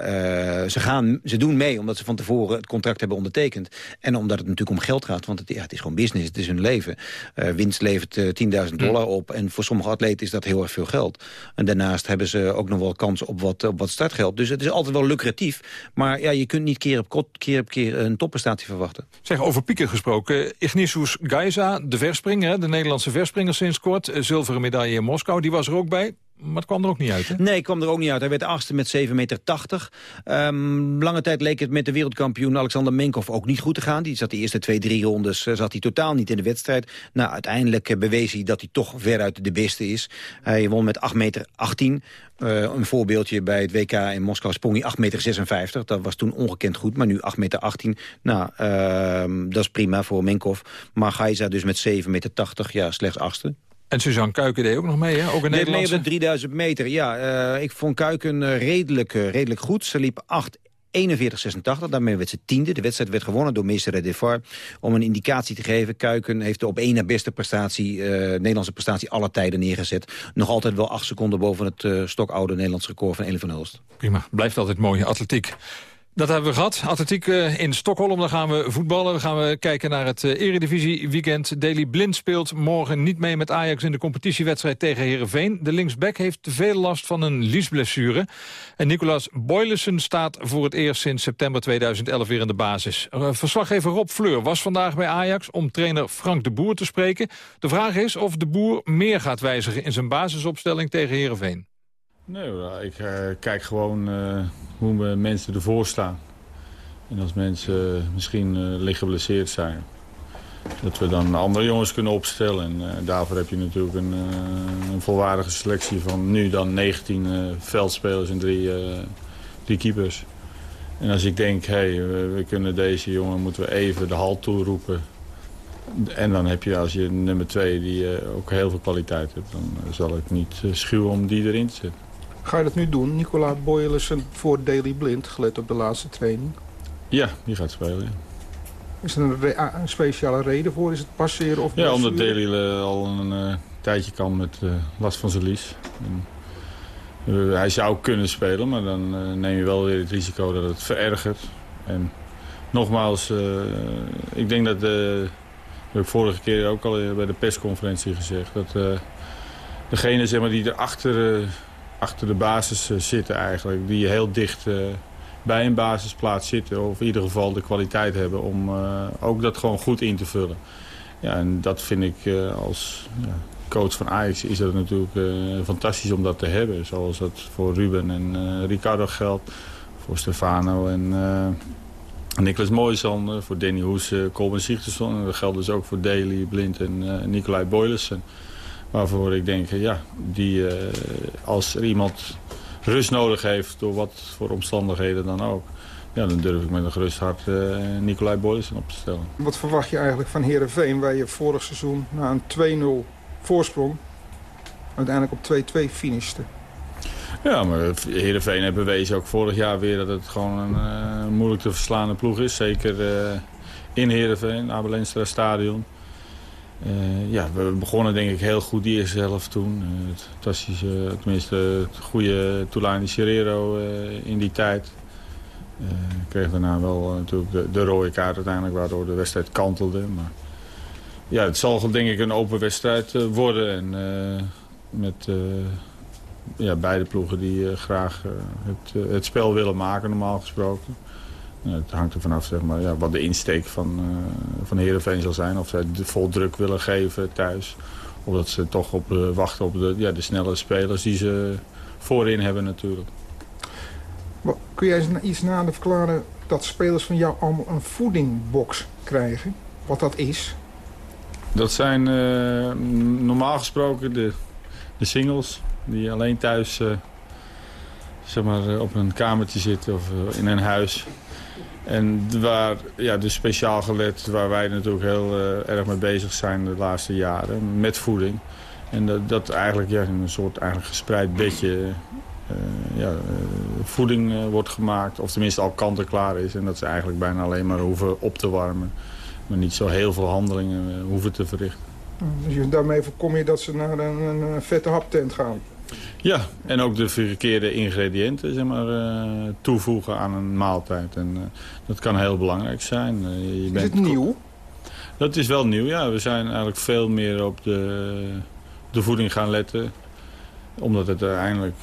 Speaker 17: ze, gaan, ze doen mee omdat ze van tevoren het contract hebben ondertekend. En omdat het natuurlijk om geld gaat, want het, ja, het is gewoon business, het is hun leven. winst levert 10.000 dollar op en voor sommige atleten is dat heel erg veel geld. En daarnaast hebben ze ook nog wel kans op wat, op wat startgeld. Dus het is altijd wel lucratief. Maar ja, je kunt niet keer op keer, op keer een topprestatie verwachten.
Speaker 2: Zeg, over pieken gesproken. Ignatius Geiza, de verspringer, de Nederlandse verspringer sinds kort. Zilveren medaille in Moskou, die was er ook bij. Maar het kwam er ook niet uit, hè?
Speaker 17: Nee, het kwam er ook niet uit. Hij werd achtste met 7,80 meter. Um, lange tijd leek het met de wereldkampioen Alexander Menkov ook niet goed te gaan. Die zat de eerste twee, drie rondes zat hij totaal niet in de wedstrijd. Nou, uiteindelijk bewees hij dat hij toch veruit de beste is. Hij won met 8,18 meter. 18. Uh, een voorbeeldje bij het WK in Moskou sprong hij 8,56 meter. 56. Dat was toen ongekend goed, maar nu 8,18 meter. 18. Nou, uh, dat is prima voor Menkov. Maar Gaiza dus met 7,80 meter. 80, ja, slechts achtste.
Speaker 2: En Suzanne Kuiken deed ook nog mee, hè? Ook een Nederlandse?
Speaker 17: mee op de 3000 meter, ja. Uh, ik vond Kuiken uh, redelijk, uh, redelijk goed. Ze liep 8 41-86, daarmee werd ze tiende. De wedstrijd werd gewonnen door meester Defar. Om een indicatie te geven, Kuiken heeft de op één na beste prestatie, uh, Nederlandse prestatie aller tijden neergezet. Nog altijd wel acht seconden boven het uh, stokoude Nederlands record van Ellen van Hulst.
Speaker 2: Prima, blijft altijd mooie atletiek. Dat hebben we gehad. Atletiek uh, in Stockholm. Dan gaan we voetballen. Dan gaan we kijken naar het uh, Eredivisie weekend. Daley Blind speelt morgen niet mee met Ajax in de competitiewedstrijd tegen Heerenveen. De linksback heeft te veel last van een liesblessure. En Nicolas Boylissen staat voor het eerst sinds september 2011 weer in de basis. Verslaggever Rob Fleur was vandaag bij Ajax om trainer Frank de Boer te spreken. De vraag is of de Boer meer gaat wijzigen in zijn basisopstelling tegen Heerenveen.
Speaker 18: Nee, ik uh, kijk gewoon uh, hoe mensen ervoor staan. En als mensen uh, misschien licht geblesseerd zijn... dat we dan andere jongens kunnen opstellen. En daarvoor heb je natuurlijk een, een, volwaardige selectie van nu dan 19 veldspelers en drie, drie keepers. En als ik denk, hé, hey, we, kunnen deze jongen moeten we even de hal toeroepen... En dan heb je als je nummer twee die ook heel veel kwaliteit hebt... dan zal ik niet schuwen om die erin te zetten.
Speaker 5: Ga je dat nu doen? Nicola Boylissen voor Daily Blind, gelet op de laatste training?
Speaker 18: Ja, die gaat spelen. Ja.
Speaker 5: Is er een, een, speciale reden voor? Is het passeren of
Speaker 18: Ja, omdat Daly uh, al een uh, tijdje kan met uh, last van zijn lies. En, hij zou kunnen spelen, maar dan neem je wel weer het risico dat het verergert. En nogmaals, ik denk dat... dat heb ik vorige keer ook al bij de persconferentie gezegd... dat degene zeg maar, die erachter achter de basis uh, zitten eigenlijk. Die heel dicht uh, bij een basisplaats zitten. Of in ieder geval de kwaliteit hebben om uh, ook dat gewoon goed in te vullen. Ja, en dat vind ik als coach van Ajax is dat natuurlijk fantastisch om dat te hebben. Zoals dat voor Ruben en Ricardo geldt. Voor Stefano en Niklas Mooijsan. voor Danny Hoes, Colben Sigtersson. Dat geldt dus ook voor Daly, Blind en Nicolai Boylissen. Waarvoor ik denk, ja, die, uh, als er iemand rust nodig heeft... door wat voor omstandigheden dan ook... Ja, dan durf ik met een gerust hart uh, Nicolai Boylissen op te stellen.
Speaker 5: Wat verwacht je eigenlijk van Heerenveen... waar je vorig seizoen na een 2-0 voorsprong... uiteindelijk op 2-2 finishte?
Speaker 18: Ja, maar Heerenveen heeft bewezen ook vorig jaar weer dat het gewoon een uh, moeilijk te verslaande ploeg is. Zeker uh, in Heerenveen, Abelenstra Stadion. Uh, ja, we begonnen denk ik heel goed die eerste helft toen. het fantastische, tenminste het goede Tulani Serrero in die tijd. Kreeg daarna wel natuurlijk de, de, rode kaart uiteindelijk, waardoor de wedstrijd kantelde. Maar ja, het zal denk ik een open wedstrijd worden. En met ja, beide ploegen die uh, graag uh, het, uh, het spel willen maken, normaal gesproken. Het hangt er vanaf zeg maar, ja, wat de insteek van, van Heerenveen zal zijn. Of zij vol druk willen geven thuis. Of dat ze toch op, wachten op de, ja, de snelle spelers die ze voorin hebben natuurlijk.
Speaker 5: Kun jij eens iets nader verklaren dat spelers van jou allemaal een voedingbox krijgen? Wat dat is?
Speaker 18: Dat zijn normaal gesproken de, de singles die alleen thuis uh, zeg maar, op een kamertje zitten of uh, in een huis. En waar, ja, dus speciaal gelet, waar wij natuurlijk heel uh, erg mee bezig zijn de laatste jaren, met voeding. En dat, dat eigenlijk ja, een soort eigenlijk gespreid bedje ja, voeding wordt gemaakt. Of tenminste al kant-en-klaar is. En dat ze eigenlijk bijna alleen maar hoeven op te warmen. Maar niet zo heel veel handelingen hoeven te verrichten.
Speaker 5: Dus daarmee voorkom je dat ze naar een, een vette haptent gaan?
Speaker 18: Ja, en ook de verkeerde ingrediënten zeg maar, uh, toevoegen aan een maaltijd. En uh, dat kan heel belangrijk zijn. Uh,
Speaker 5: je is bent... het nieuw?
Speaker 18: Dat is wel nieuw, ja. We zijn eigenlijk veel meer op de, de voeding gaan letten. Omdat het uiteindelijk...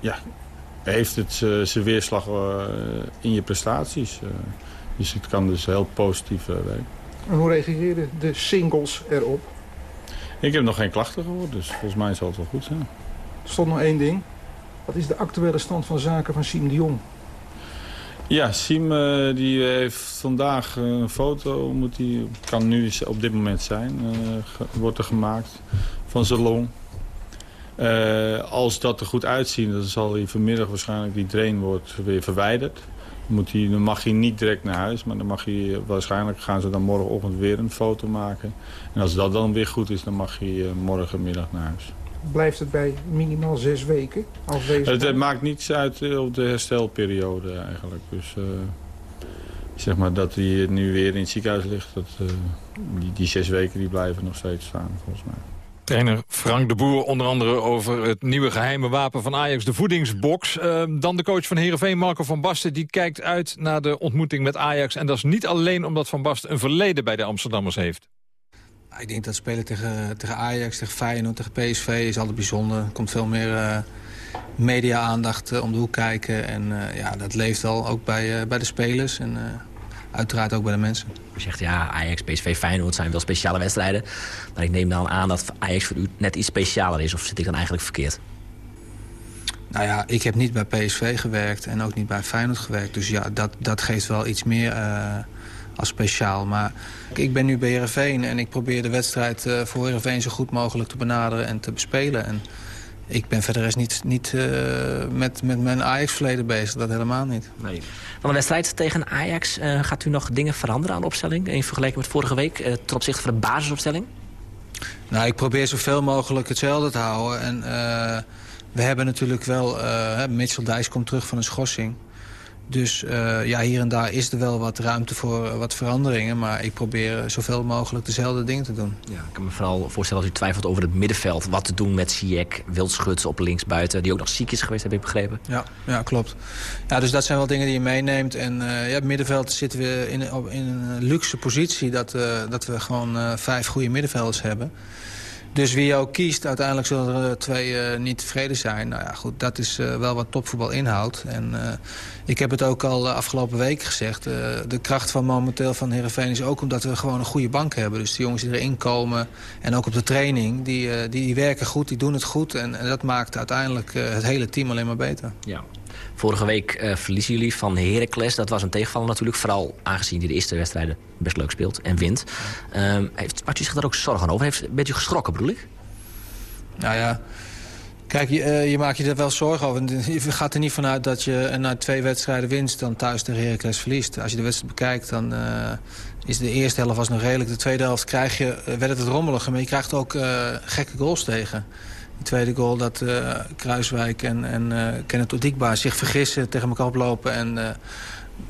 Speaker 18: ja, heeft het zijn weerslag in je prestaties. dus het kan dus heel positief werken.
Speaker 5: En hoe reageren de singles erop?
Speaker 18: Ik heb nog geen klachten gehoord, dus volgens mij zal het wel goed zijn.
Speaker 5: Er stond nog één ding. Wat is de actuele stand van zaken van Siem de Jong?
Speaker 18: Ja, Siem uh, die heeft vandaag een foto, moet die, kan nu op dit moment zijn, uh, wordt er gemaakt van zijn long. Uh, als dat er goed uitziet, dan zal hij vanmiddag waarschijnlijk die drain wordt weer verwijderd moet hij, dan mag hij niet direct naar huis. Maar dan mag hij, waarschijnlijk gaan ze dan morgenochtend weer een foto maken. En als dat dan weer goed is, dan mag hij uh, morgenmiddag naar huis.
Speaker 5: Blijft het bij minimaal zes weken?
Speaker 18: Het, het, maakt niets uit eh, op de herstelperiode eigenlijk. Dus uh, zeg maar dat hij nu weer in het ziekenhuis ligt. Dat, die, die zes weken die blijven nog steeds staan volgens mij.
Speaker 2: Trainer Frank de Boer onder andere over het nieuwe geheime wapen van Ajax, de voedingsbox. Uh, dan de coach van Heerenveen, Marco van Basten, die kijkt uit naar de ontmoeting met Ajax. En dat is niet alleen omdat Van Basten een verleden bij de Amsterdammers heeft.
Speaker 19: Ik denk dat spelen tegen, tegen Ajax, tegen Feyenoord, tegen PSV is altijd bijzonder. Er komt veel meer uh, media-aandacht uh, om de hoek kijken. En uh, ja, dat leeft al ook bij, bij de spelers. En uiteraard ook bij de mensen.
Speaker 20: U zegt ja, Ajax, PSV, Feyenoord zijn wel speciale wedstrijden. Maar ik neem dan aan dat Ajax voor u net iets specialer is. Of zit ik dan eigenlijk verkeerd?
Speaker 19: Nou ja, ik heb niet bij PSV gewerkt en ook niet bij Feyenoord gewerkt. Dus ja, dat, dat geeft wel iets meer uh, als speciaal. Maar ik ben nu bij Heerenveen en ik probeer de wedstrijd uh, voor Heerenveen zo goed mogelijk te benaderen en te bespelen. En ik ben verder eens niet, niet uh, met, met mijn Ajax-verleden bezig. Dat helemaal niet.
Speaker 20: Nee. Van de wedstrijd tegen Ajax uh, gaat u nog dingen veranderen aan de opstelling? In vergelijking met vorige week uh, ten opzichte van de basisopstelling?
Speaker 19: Nou, ik probeer zoveel mogelijk hetzelfde te houden. En we hebben natuurlijk wel... Mitchell Dijs komt terug van een schorsing. Dus uh, ja, hier en daar is er wel wat ruimte voor uh, wat veranderingen. Maar ik probeer zoveel mogelijk dezelfde dingen te doen.
Speaker 20: Ja, ik kan me vooral voorstellen als u twijfelt over het middenveld. Wat te doen met Ziyech, Wildschut op linksbuiten. Die ook nog ziek is geweest, heb ik begrepen.
Speaker 19: Ja, ja klopt. Ja, dus dat zijn wel dingen die je meeneemt. En uh, ja, het middenveld zitten we in, in een luxe positie. Dat, dat we gewoon vijf goede middenvelders hebben. Dus wie ook kiest, uiteindelijk zullen er twee uh, niet tevreden zijn. Nou ja, goed, dat is uh, wel wat topvoetbal inhoudt. En ik heb het ook al afgelopen week gezegd. de kracht van momenteel van Heerenveen is ook omdat we gewoon een goede bank hebben. Dus de jongens die erin komen en ook op de training, die, die, die werken goed, die doen het goed. En, en dat maakt uiteindelijk het hele team alleen maar beter.
Speaker 20: Ja. Vorige week uh, verliezen jullie van Heracles. Dat was een tegenvaller natuurlijk. Vooral aangezien hij de eerste wedstrijden best leuk speelt en wint. Um, heeft, u zich daar ook zorgen over? Heeft, bent u geschrokken, bedoel ik?
Speaker 19: Nou ja, Kijk, je, uh, je, maakt je er wel zorgen over. Je gaat er niet vanuit dat je na twee wedstrijden winst... dan thuis tegen Heracles verliest. Als je de wedstrijd bekijkt, dan is de eerste helft was nog redelijk. De tweede helft krijg je, werd het rommeliger, maar je krijgt ook gekke goals tegen. Tweede goal dat uh, Kruiswijk en, en uh, Kenneth Odikba zich vergissen, tegen elkaar oplopen... en uh,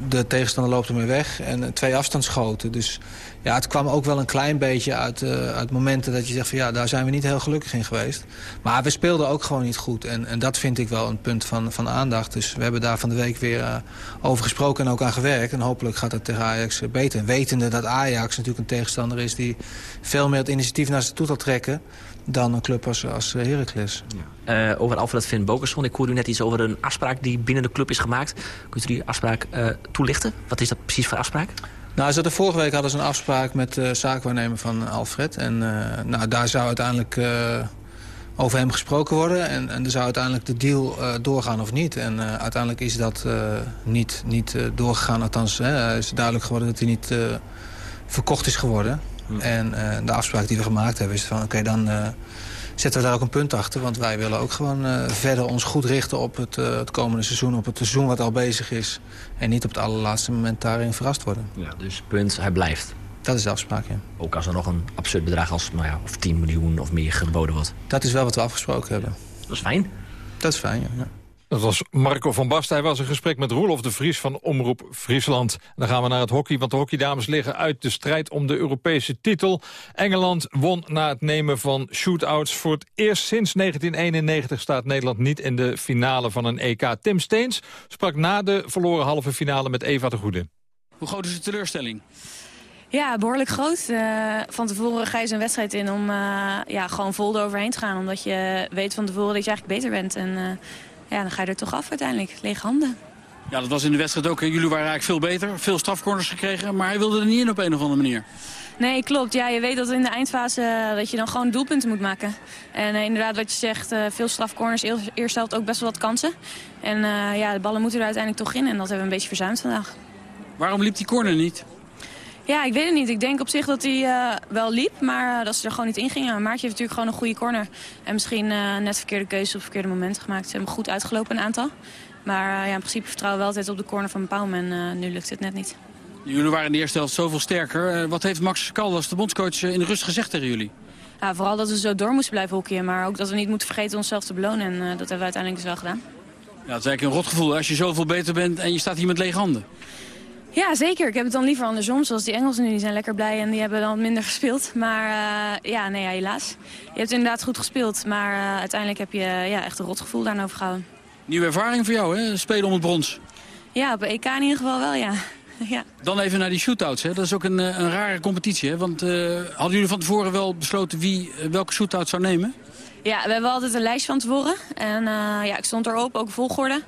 Speaker 19: de tegenstander loopt ermee weg. En twee afstandsschoten. Dus ja, het kwam ook wel een klein beetje uit, uit momenten dat je zegt... van ja, daar zijn we niet heel gelukkig in geweest. Maar we speelden ook gewoon niet goed. En, en dat vind ik wel een punt van, van aandacht. Dus we hebben daar van de week weer over gesproken en ook aan gewerkt. En hopelijk gaat het tegen Ajax beter. Wetende dat Ajax natuurlijk een tegenstander is... die veel meer het initiatief naar zich toe zal trekken dan een club als, als Heracles.
Speaker 20: Ja. Uh, over Alfred Finn Bokerson. Ik hoorde u net iets over een afspraak die binnen de club is gemaakt. Kunt u die afspraak toelichten? Wat is dat precies voor afspraak?
Speaker 19: Nou, ze hadden vorige week hadden ze een afspraak met de zaakwaarnemer van Alfred. En uh, nou, daar zou uiteindelijk over hem gesproken worden. En, en er zou uiteindelijk de deal doorgaan of niet. En uiteindelijk is dat niet, niet doorgegaan. Althans, hè, is duidelijk geworden dat hij niet verkocht is geworden. En uh, de afspraak die we gemaakt hebben is van... oké, okay, dan zetten we daar ook een punt achter. Want wij willen ook gewoon uh, verder ons goed richten op het, het, komende seizoen. Op het seizoen wat al bezig is. En niet op het allerlaatste moment daarin verrast worden.
Speaker 20: Ja, dus punt, hij blijft.
Speaker 19: Dat is de afspraak, ja.
Speaker 20: Ook als er nog een absurd bedrag als nou ja, of 10 miljoen of meer geboden wordt.
Speaker 19: Dat is wel wat we afgesproken hebben.
Speaker 20: Ja. Dat is fijn.
Speaker 19: Dat is fijn, ja.
Speaker 2: Dat was Marco van Bast. Hij was in gesprek met Roelof de Vries van Omroep Friesland. Dan gaan we naar het hockey, want de hockeydames liggen uit de strijd om de Europese titel. Engeland won na het nemen van shootouts. Voor het eerst sinds 1991 staat Nederland niet in de finale van een EK. Tim Steens sprak na de verloren halve finale met Eva de Goede.
Speaker 1: Hoe groot is de teleurstelling?
Speaker 21: Ja, behoorlijk groot. Uh, van tevoren ga je zo'n wedstrijd in om uh, ja, gewoon vol eroverheen te gaan. Omdat je weet van tevoren dat je eigenlijk beter bent. En, uh, ja, dan ga je er toch af uiteindelijk. Lege handen.
Speaker 1: Ja, dat was in de wedstrijd ook. Jullie waren eigenlijk veel beter. Veel strafcorners gekregen. Maar hij wilde er niet in op een of andere manier.
Speaker 21: Nee, klopt. Ja, je weet dat in de eindfase dat je dan gewoon doelpunten moet maken. En uh, inderdaad, wat je zegt, uh, veel strafcorners. Eerst helft ook best wel wat kansen. En uh, ja, de ballen moeten er uiteindelijk toch in. En dat hebben we een beetje verzuimd vandaag.
Speaker 1: Waarom liep die corner niet?
Speaker 21: Ja, ik weet het niet. Ik denk op zich dat hij uh, wel liep, maar uh, dat ze er gewoon niet in gingen. Maartje heeft natuurlijk gewoon een goede corner. En misschien uh, net verkeerde keuzes op verkeerde momenten gemaakt. Ze hebben goed uitgelopen een aantal. Maar ja, in principe vertrouwen we wel altijd op de corner van Pauwme. En nu lukt het net niet.
Speaker 1: Jullie waren in de eerste helft zoveel sterker. wat heeft Max Caldas, de bondscoach, in de rust gezegd tegen jullie?
Speaker 21: Ja, vooral dat we zo door moesten blijven hockeyen. Maar ook dat we niet moeten vergeten onszelf te belonen. En dat hebben we uiteindelijk dus wel gedaan.
Speaker 1: Ja, het is eigenlijk een rotgevoel als je zoveel beter bent en je staat hier met lege handen.
Speaker 21: Ja, zeker. Ik heb het dan liever andersom. Zoals die Engelsen nu, die zijn lekker blij en die hebben dan minder gespeeld. Maar uh, ja, nee, ja, helaas. Je hebt inderdaad goed gespeeld, maar uh, uiteindelijk heb je ja, echt een rotgevoel daarover overgehouden.
Speaker 1: Nieuwe ervaring voor jou, hè? Spelen om het brons.
Speaker 21: Ja, op EK in ieder geval wel, ja. ja.
Speaker 1: Dan even naar die shootouts, hè? Dat is ook een, een rare competitie, hè? Want uh, hadden jullie van tevoren wel besloten wie welke shootout zou nemen?
Speaker 21: Ja, we hebben altijd een lijst van tevoren. En ja, ik stond erop, ook volgorde.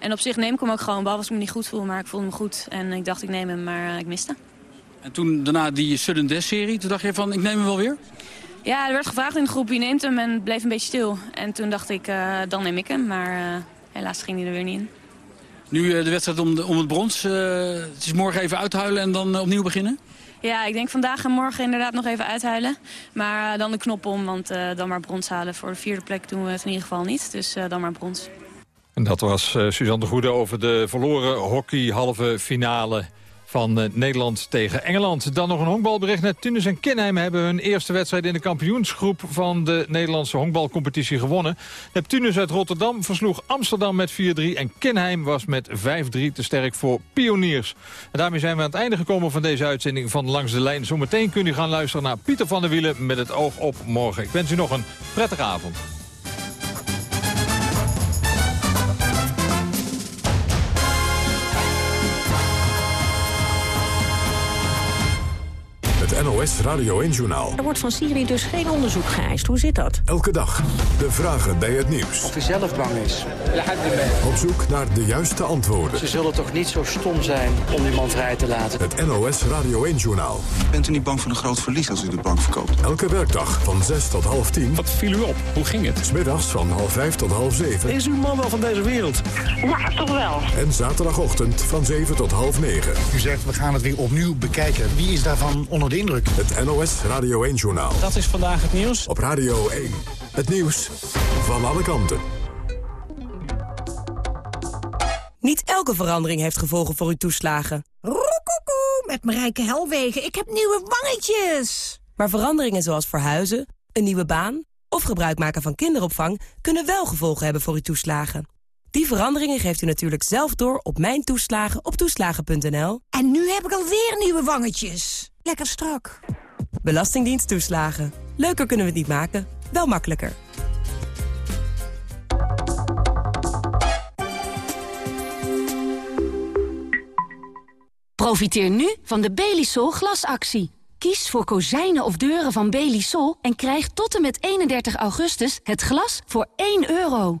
Speaker 21: En op zich neem ik hem ook gewoon. Bal was ik me niet goed voel, maar ik voelde me goed. En ik dacht ik neem hem, maar uh, ik miste.
Speaker 1: En toen daarna die Sudden Death serie, toen dacht je van ik neem hem wel weer?
Speaker 21: Ja, er werd gevraagd in de groep wie neemt hem en het bleef een beetje stil. En toen dacht ik, uh, dan neem ik hem. Maar uh, helaas ging hij er weer niet in.
Speaker 1: Nu de wedstrijd om, de, om het brons. het is morgen even uithuilen en dan opnieuw beginnen?
Speaker 21: Ja, ik denk vandaag en morgen inderdaad nog even uithuilen. Maar dan de knop om, want dan maar brons halen. Voor de vierde plek doen we het in ieder geval niet. Dus dan maar brons.
Speaker 2: Dat was uh, Suzanne de Goede over de verloren hockey halve finale van uh, Nederland tegen Engeland. Dan nog een honkbalbericht. Net Tunis en Kinheim hebben hun eerste wedstrijd in de kampioensgroep van de Nederlandse honkbalcompetitie gewonnen. Neptunus uit Rotterdam versloeg Amsterdam met 4-3 en Kinheim was met 5-3 te sterk voor pioniers. En daarmee zijn we aan het einde gekomen van deze uitzending van Langs de Lijn. Zometeen kunt u gaan luisteren naar Pieter van der Wielen met het oog op morgen. Ik wens u nog een prettige avond.
Speaker 3: NOS Radio 1-journaal.
Speaker 22: Er wordt van Syrië dus geen onderzoek geëist. Hoe zit dat?
Speaker 3: Elke dag de vragen bij het nieuws.
Speaker 4: Of hij zelf bang is.
Speaker 3: Op zoek naar de juiste antwoorden.
Speaker 4: Ze zullen toch niet zo stom zijn om die man vrij te laten.
Speaker 3: Het NOS Radio 1-journaal.
Speaker 23: Bent u niet bang voor een groot verlies als u de bank verkoopt?
Speaker 3: Elke werkdag van 6 tot half 10.
Speaker 24: Wat viel u op? Hoe ging het?
Speaker 3: Smiddags van half 5 tot half 7.
Speaker 24: Is uw man wel van deze wereld?
Speaker 25: Ja, toch wel.
Speaker 3: En zaterdagochtend van 7 tot half 9.
Speaker 24: U zegt, we gaan het weer opnieuw bekijken. Wie is daarvan onder de indruk?
Speaker 3: Het NOS Radio 1-journaal.
Speaker 24: Dat is vandaag het nieuws.
Speaker 3: Op Radio 1. Het nieuws van alle kanten.
Speaker 26: Niet elke verandering heeft gevolgen voor uw toeslagen.
Speaker 27: Roekoekoe, met Marijke Helwegen. Ik heb nieuwe wangetjes.
Speaker 26: Maar veranderingen zoals verhuizen, een nieuwe baan of gebruik maken van kinderopvang kunnen wel gevolgen hebben voor uw toeslagen. Die veranderingen geeft u natuurlijk zelf door op Mijn Toeslagen op toeslagen.nl.
Speaker 27: En nu heb ik alweer nieuwe wangetjes. Lekker strak.
Speaker 26: Belastingdienst toeslagen. Leuker kunnen we het niet maken, wel makkelijker.
Speaker 28: Profiteer nu van de Belisol glasactie. Kies voor kozijnen of deuren van Belisol en krijg tot en met 31 augustus het glas voor 1 euro.